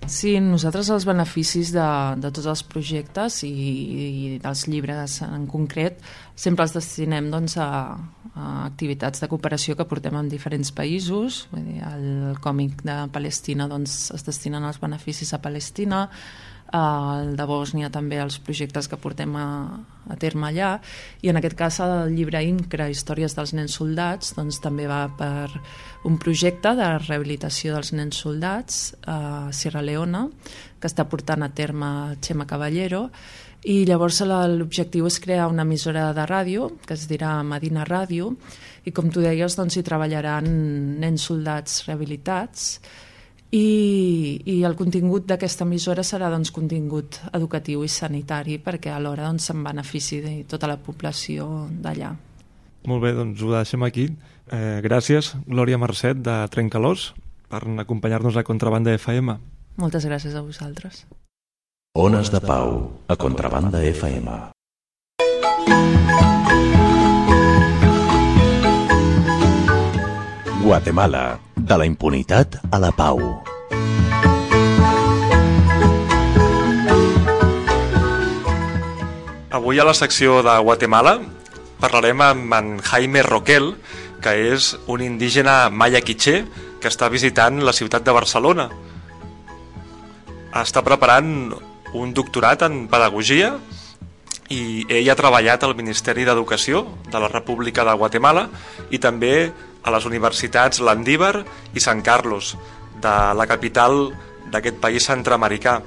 Speaker 4: Sí, nosaltres els beneficis de, de tots els projectes i, i dels llibres en concret sempre els destinem doncs, a, a activitats de cooperació que portem en diferents països. Vull dir, el còmic de Palestina doncs, es destinen els beneficis a Palestina, el de Bòsnia també els projectes que portem a, a terme allà. I en aquest cas el llibre INCRA, Històries dels nens soldats doncs també va per un projecte de rehabilitació dels nens soldats a Sierra Leona que està portant a terme Xema Caballero. I llavors l'objectiu és crear una emissora de ràdio que es dirà Medina Ràdio i com tu deies doncs hi treballaran nens soldats rehabilitats i, i el contingut d'aquesta emissora serà doncs, contingut educatiu i sanitari perquè alhora doncs, se'n benefici de tota la població d'allà.
Speaker 1: Molt bé, doncs ho deixem aquí. Eh, gràcies, Glòria Mercet, de Trencalós, per acompanyar-nos a Contrabanda FM.
Speaker 4: Moltes gràcies a vosaltres.
Speaker 2: Ones de Pau, a Contrabanda FM. Guatemala, de la impunitat a la pau.
Speaker 1: Avui a la secció de Guatemala parlarem amb en Jaime Roquel, que és un indígena maya quiché que està visitant la ciutat de Barcelona. Està preparant un doctorat en pedagogia i ell ha treballat al Ministeri d'Educació de la República de Guatemala i també a les universitats Landívar i San Carlos, de la capital d'aquest país centroamericà.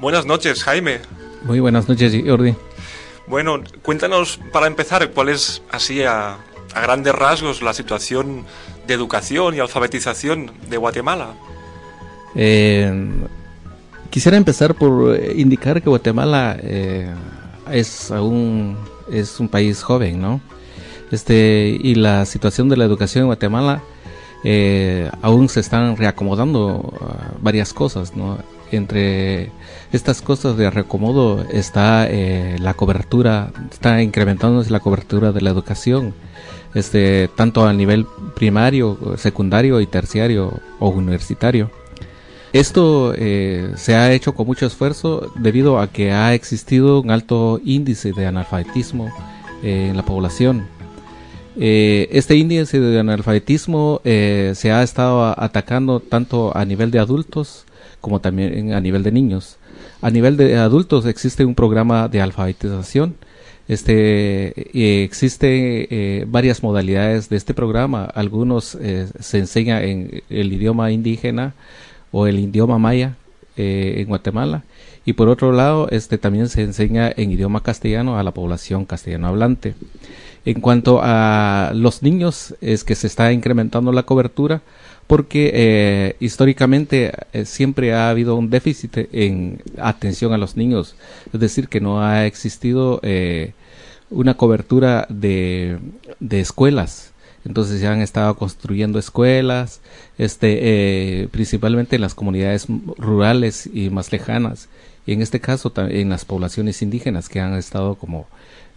Speaker 1: Buenas noches, Jaime.
Speaker 5: Muy buenas noches, Jordi.
Speaker 1: Bueno, cuéntanos para empezar cuál es así a, a grandes rasgos la situación de educación y alfabetización de Guatemala.
Speaker 5: Eh, quisiera empezar por indicar que Guatemala eh, es aún es un país joven, ¿no? Este y la situación de la educación en Guatemala eh, aún se están reacomodando uh, varias cosas, ¿no? Entre estas cosas de reacomodo está eh, la cobertura, está incrementándose la cobertura de la educación, este, tanto a nivel primario, secundario y terciario o universitario. Esto eh, se ha hecho con mucho esfuerzo debido a que ha existido un alto índice de analfabetismo eh, en la población. Eh, este índice de analfabetismo eh, se ha estado atacando tanto a nivel de adultos como también a nivel de niños. A nivel de adultos existe un programa de alfabetización. Este existe varias modalidades de este programa. Algunos se enseña en el idioma indígena o el idioma maya eh, en Guatemala y por otro lado este también se enseña en idioma castellano a la población castellano hablante. En cuanto a los niños es que se está incrementando la cobertura porque eh, históricamente eh, siempre ha habido un déficit en atención a los niños, es decir, que no ha existido una cobertura de, de, escuelas. Entonces se han estado construyendo escuelas, este, eh, principalmente en las comunidades rurales y más lejanas, y en este caso en las poblaciones indígenas que han estado como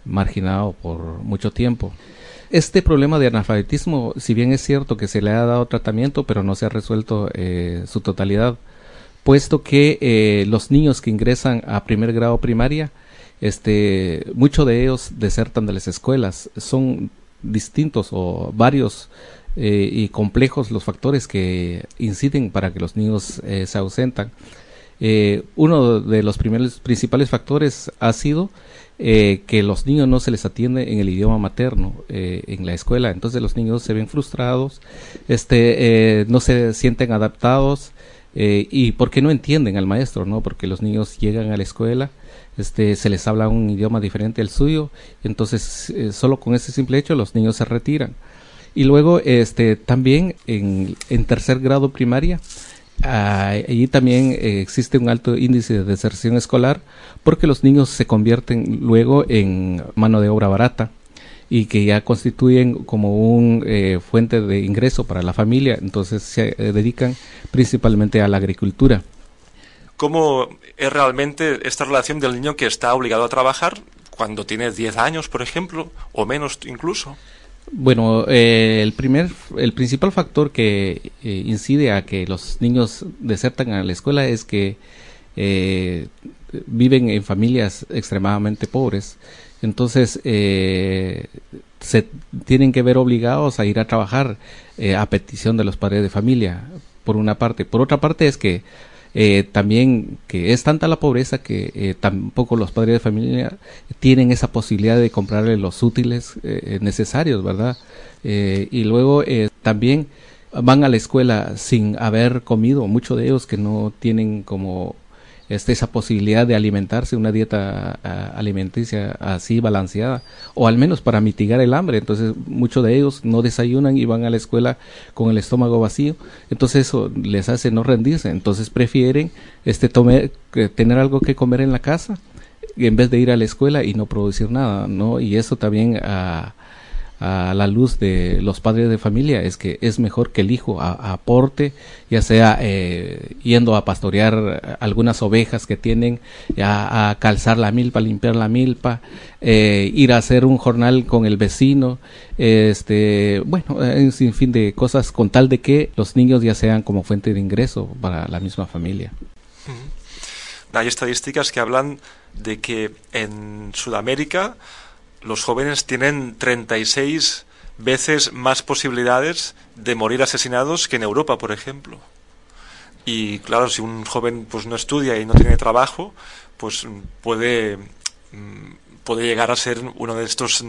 Speaker 5: marginado por mucho tiempo. Este problema de analfabetismo, si bien es cierto que se le ha dado tratamiento, pero no se ha resuelto eh, su totalidad, puesto que eh, los niños que ingresan a primer grado primaria, este, muchos de ellos desertan de las escuelas. Son distintos o varios eh, y complejos los factores que inciden para que los niños eh, se ausentan. Eh, uno de los primeros principales factores ha sido eh, que los niños no se les atiende en el idioma materno en la escuela entonces los niños se ven frustrados este no se sienten adaptados y porque no entienden al maestro no porque los niños llegan a la escuela este se les habla un idioma diferente al suyo entonces solo con ese simple hecho los niños se retiran y luego este también en, en tercer grado primaria allí también eh, existe un alto índice de deserción escolar porque los niños se convierten luego en mano de obra barata y que ya constituyen como un eh, fuente de ingreso para la familia, entonces se eh, dedican principalmente a la agricultura.
Speaker 1: ¿Cómo es realmente esta relación del niño que está obligado a trabajar cuando tiene 10 años, por ejemplo, o menos incluso?
Speaker 5: Bueno, eh, el primer, el principal factor que eh, incide a que los niños desertan a la escuela es que eh, viven en familias extremadamente pobres. Entonces, eh, se tienen que ver obligados a ir a trabajar a petición de los padres de familia, por una parte. Por otra parte es que eh, también que es tanta la pobreza que eh, tampoco los padres de familia tienen esa posibilidad de comprarle los útiles eh, necesarios, ¿verdad? y luego también van a la escuela sin haber comido, muchos de ellos que no tienen como este, esa posibilidad de alimentarse, una dieta uh, alimenticia así balanceada, o al menos para mitigar el hambre. Entonces, muchos de ellos no desayunan y van a la escuela con el estómago vacío. Entonces, eso les hace no rendirse. Entonces, prefieren este, tomer, tener algo que comer en la casa en vez de ir a la escuela y no producir nada, ¿no? Y eso también uh, a la luz de los padres de familia es que es mejor que el hijo aporte, ya sea eh, yendo a pastorear algunas ovejas que tienen, a, a calzar la milpa, limpiar la milpa, eh, ir a hacer un jornal con el vecino, este, bueno, un sinfín de cosas con tal de que los niños ya sean como fuente de ingreso para la misma familia.
Speaker 1: hay estadísticas que hablan de que en Sudamérica los jóvenes tienen 36 veces más posibilidades de morir asesinados que en Europa, por ejemplo. Y claro, si un joven pues no estudia y no tiene trabajo, pues puede mm, puede llegar a ser uno de estos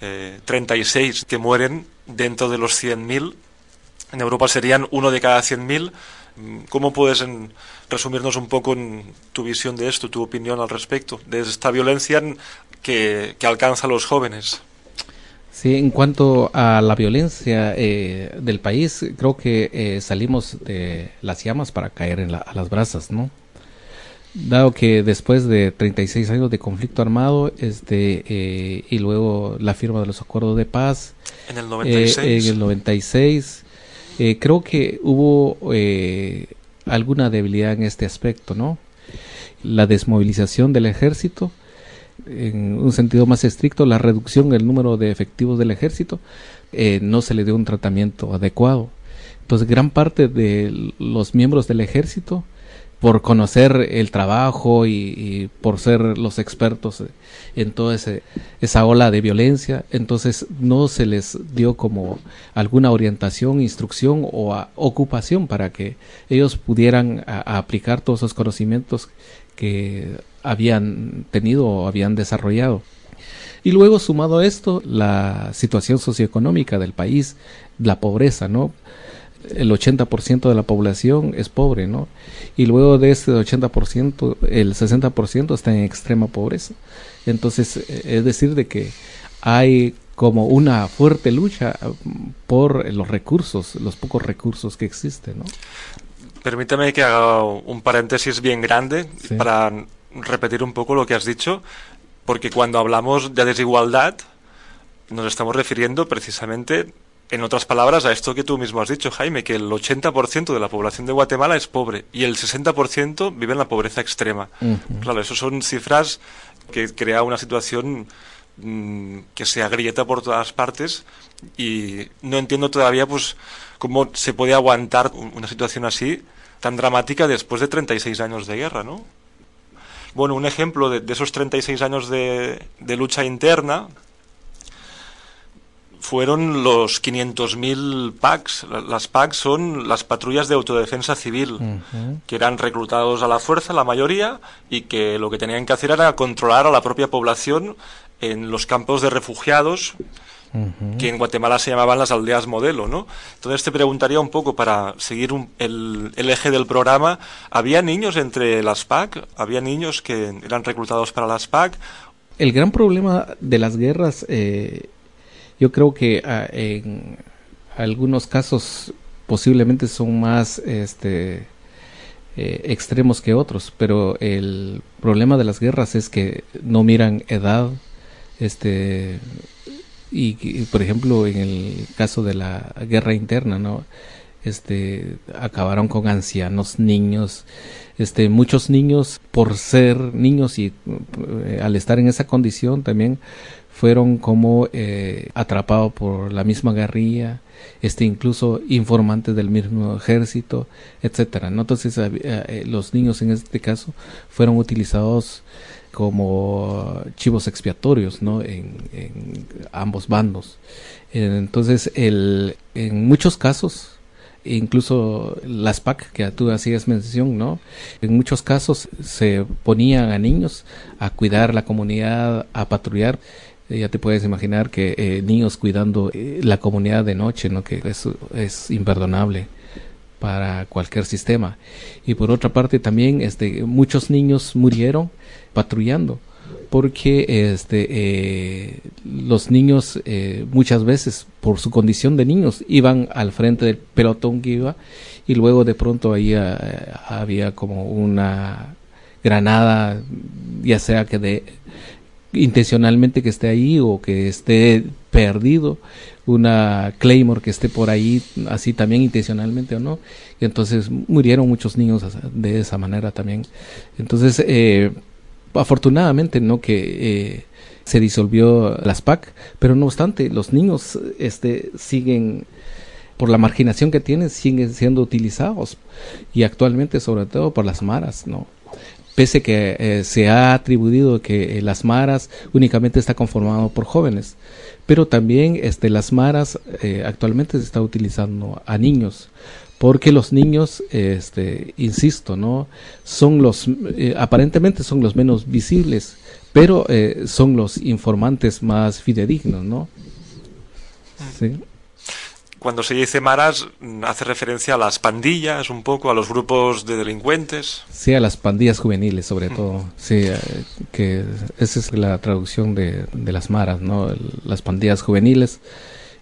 Speaker 1: eh, 36 que mueren dentro de los 100.000. En Europa serían uno de cada 100.000. ¿Cómo puedes resumirnos un poco en tu visión de esto, tu opinión al respecto, de esta violencia que, que alcanza a los jóvenes?
Speaker 5: Sí, en cuanto a la violencia eh, del país, creo que eh, salimos de las llamas para caer en a las brasas, ¿no? Dado que después de 36 años de conflicto armado este, eh, y luego la firma de los acuerdos de paz
Speaker 1: en el 96,
Speaker 5: en el 96 creo que hubo alguna debilidad en este aspecto, ¿no? La desmovilización del ejército en un sentido más estricto, la reducción del número de efectivos del ejército, eh, no se le dio un tratamiento adecuado. Entonces, gran parte de los miembros del ejército, por conocer el trabajo y, por ser los expertos en toda esa ola de violencia, entonces no se les dio como alguna orientación, instrucción o ocupación para que ellos pudieran aplicar todos esos conocimientos que habían tenido o habían desarrollado. Y luego, sumado a esto, la situación socioeconómica del país, la pobreza, ¿no? El 80% de la población es pobre, ¿no? Y luego de ese 80%, el 60% está en extrema pobreza. Entonces, eh, es decir, de que hay como una fuerte lucha por los recursos, los pocos recursos que existen, ¿no?
Speaker 1: Permítame que haga un paréntesis bien grande para repetir un poco lo que has dicho, porque cuando hablamos de desigualdad nos estamos refiriendo precisamente, en otras palabras, a esto que tú mismo has dicho, Jaime, que el 80% de la población de Guatemala es pobre y el 60% vive en la pobreza extrema. Claro, eso son cifras que crea una situación mm, que se agrieta por todas partes y no entiendo todavía pues cómo se puede aguantar una situación así tan dramática después de 36 años de guerra, ¿no? Bueno, un ejemplo de, esos 36 años de, lucha interna fueron los 500.000 PACs. Las PACs son las patrullas de autodefensa civil, que eran reclutados a la fuerza, la mayoría, y que lo que tenían que hacer era controlar a la propia población en los campos de refugiados que en Guatemala se llamaban las aldeas modelo, ¿no? Entonces te preguntaría un poco, para seguir el, eje del programa, ¿había niños entre las PAC? ¿Había niños que eran reclutados para las PAC?
Speaker 5: El gran problema de las guerras, eh, yo creo que ah, en algunos casos posiblemente son más este, eh, extremos que otros, pero el problema de las guerras es que no miran edad, este y, por ejemplo en el caso de la guerra interna no este acabaron con ancianos niños este muchos niños por ser niños y eh, al estar en esa condición también fueron como eh, atrapados por la misma guerrilla este incluso informantes del mismo ejército etcétera entonces eh, los niños en este caso fueron utilizados como chivos expiatorios ¿no? en, ambos bandos. Entonces, el, en muchos casos, incluso las PAC que tú hacías mención, ¿no? En muchos casos se ponían a niños a cuidar la comunidad, a patrullar. Ya te puedes imaginar que eh, niños cuidando eh, la comunidad de noche, ¿no? Que eso es imperdonable para cualquier sistema. Y por otra parte también este, muchos niños murieron patrullando porque este, eh, los niños eh, muchas veces por su condición de niños iban al frente del pelotón que iba y luego de pronto ahí eh, había como una granada ya sea que de intencionalmente que esté ahí o que esté perdido una Claymore que esté por ahí así también intencionalmente o no. Y entonces murieron muchos niños de esa manera también. Entonces eh, afortunadamente no que eh, se disolvió las PAC pero no obstante los niños este siguen por la marginación que tienen siguen siendo utilizados y actualmente sobre todo por las maras no pese que eh, se ha atribuido que eh, las maras únicamente está conformado por jóvenes, pero también este, las maras eh, actualmente se está utilizando a niños, porque los niños, este, insisto, no, son los, aparentemente son los menos visibles, pero son los informantes más fidedignos, ¿no?
Speaker 1: Sí cuando se dice maras mm, hace referencia a las pandillas, un poco a los grupos de delincuentes.
Speaker 5: Sí, a las pandillas juveniles sobre todo. Sí, eh, que esa es la traducción de, de las maras, ¿no? Las pandillas juveniles.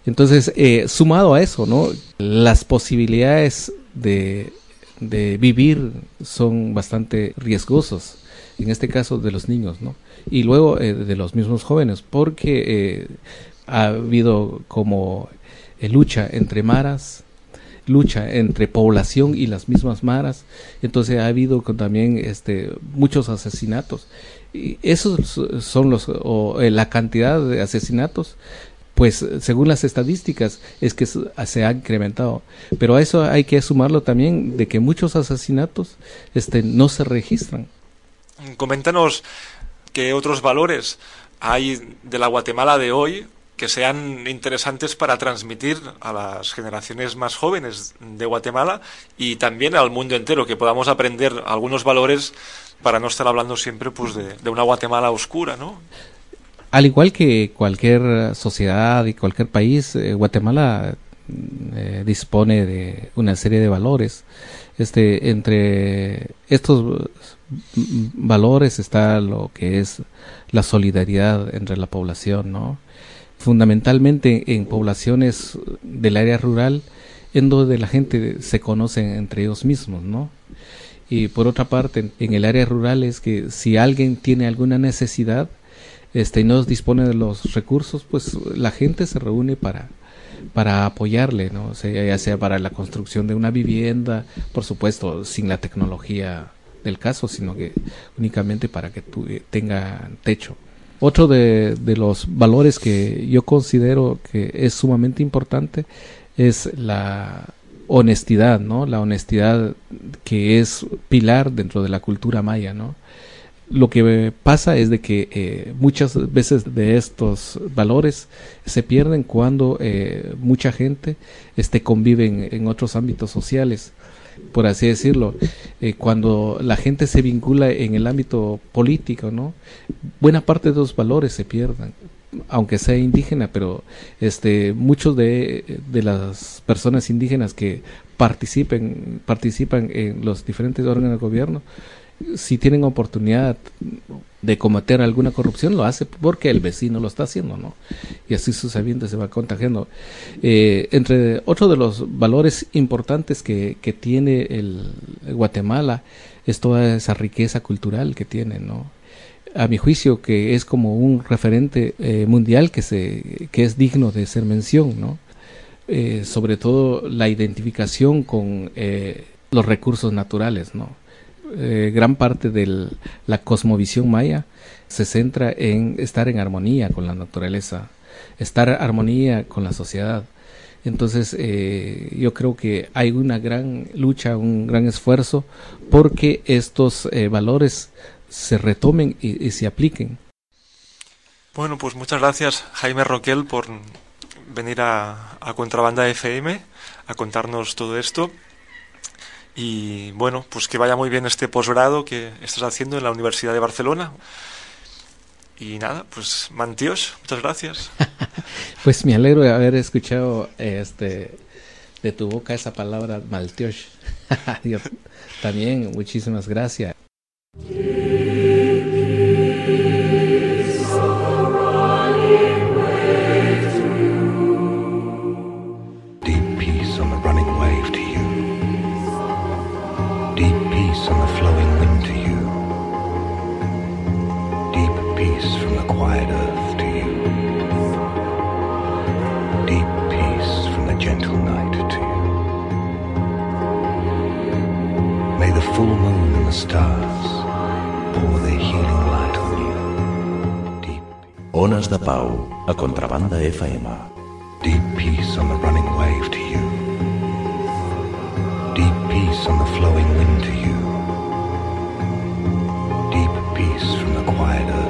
Speaker 5: Entonces, eh, sumado a eso, ¿no? Las posibilidades de, de vivir son bastante riesgosos, en este caso de los niños, ¿no? Y luego eh, de los mismos jóvenes, porque ha habido como eh, lucha entre maras, lucha entre población y las mismas maras, entonces ha habido también este, muchos asesinatos. Y esos son los, o eh, la cantidad de asesinatos, pues según las estadísticas es que se ha incrementado. Pero a eso hay que sumarlo también de que muchos asesinatos este, no se registran.
Speaker 1: Coméntanos qué otros valores hay de la Guatemala de hoy que sean interesantes para transmitir a las generaciones más jóvenes de Guatemala y también al mundo entero, que podamos aprender algunos valores para no estar hablando siempre pues, de, una Guatemala oscura, ¿no?
Speaker 5: Al igual que cualquier sociedad y cualquier país, eh, Guatemala eh, dispone de una serie de valores. Este, entre estos valores está lo que es la solidaridad entre la población, ¿no? Fundamentalmente en poblaciones del área rural, en donde la gente se conoce entre ellos mismos, ¿no? Y por otra parte, en el área rural es que si alguien tiene alguna necesidad este, y no dispone de los recursos, pues la gente se reúne para, para apoyarle, ¿no? sea, ya sea para la construcción de una vivienda, por supuesto, sin la tecnología del caso, sino que únicamente para que tu, tenga techo. Otro de, los valores que yo considero que es sumamente importante es la honestidad, ¿no? La honestidad que es pilar dentro de la cultura maya, ¿no? Lo que pasa es de que eh, muchas veces de estos valores se pierden cuando eh, mucha gente este, convive en otros ámbitos sociales por así decirlo, eh, cuando la gente se vincula en el ámbito político, ¿no? Buena parte de los valores se pierden, aunque sea indígena, pero este, muchos de, de las personas indígenas que participen, participan en los diferentes órganos de gobierno, si tienen oportunidad de cometer alguna corrupción, lo hace porque el vecino lo está haciendo, ¿no? Y así su sabiente se va contagiando. Eh, entre otros de los valores importantes que, que tiene el, Guatemala es toda esa riqueza cultural que tiene, ¿no? A mi juicio que es como un referente eh, mundial que, se, que es digno de ser mención, ¿no? Eh, sobre todo la identificación con los recursos naturales, ¿no? Eh, gran parte de la cosmovisión maya se centra en estar en armonía con la naturaleza, estar en armonía con la sociedad. Entonces, eh, yo creo que hay una gran lucha, un gran esfuerzo porque estos eh, valores se retomen y, se apliquen.
Speaker 1: Bueno, pues muchas gracias Jaime Roquel por venir a, a Contrabanda FM a contarnos todo esto. Y bueno, pues que vaya muy bien este posgrado que estás haciendo en la Universidad de Barcelona. Y nada, pues Mantios, muchas gracias.
Speaker 5: pues me alegro de haber escuchado este de tu boca esa palabra Maltiosh. también muchísimas gracias. stars pour the healing light on you. Deep.
Speaker 2: Ones de Pau, a Contrabanda FM.
Speaker 6: Deep peace on the running wave to you. Deep peace on the flowing wind to you. Deep peace from the quiet earth.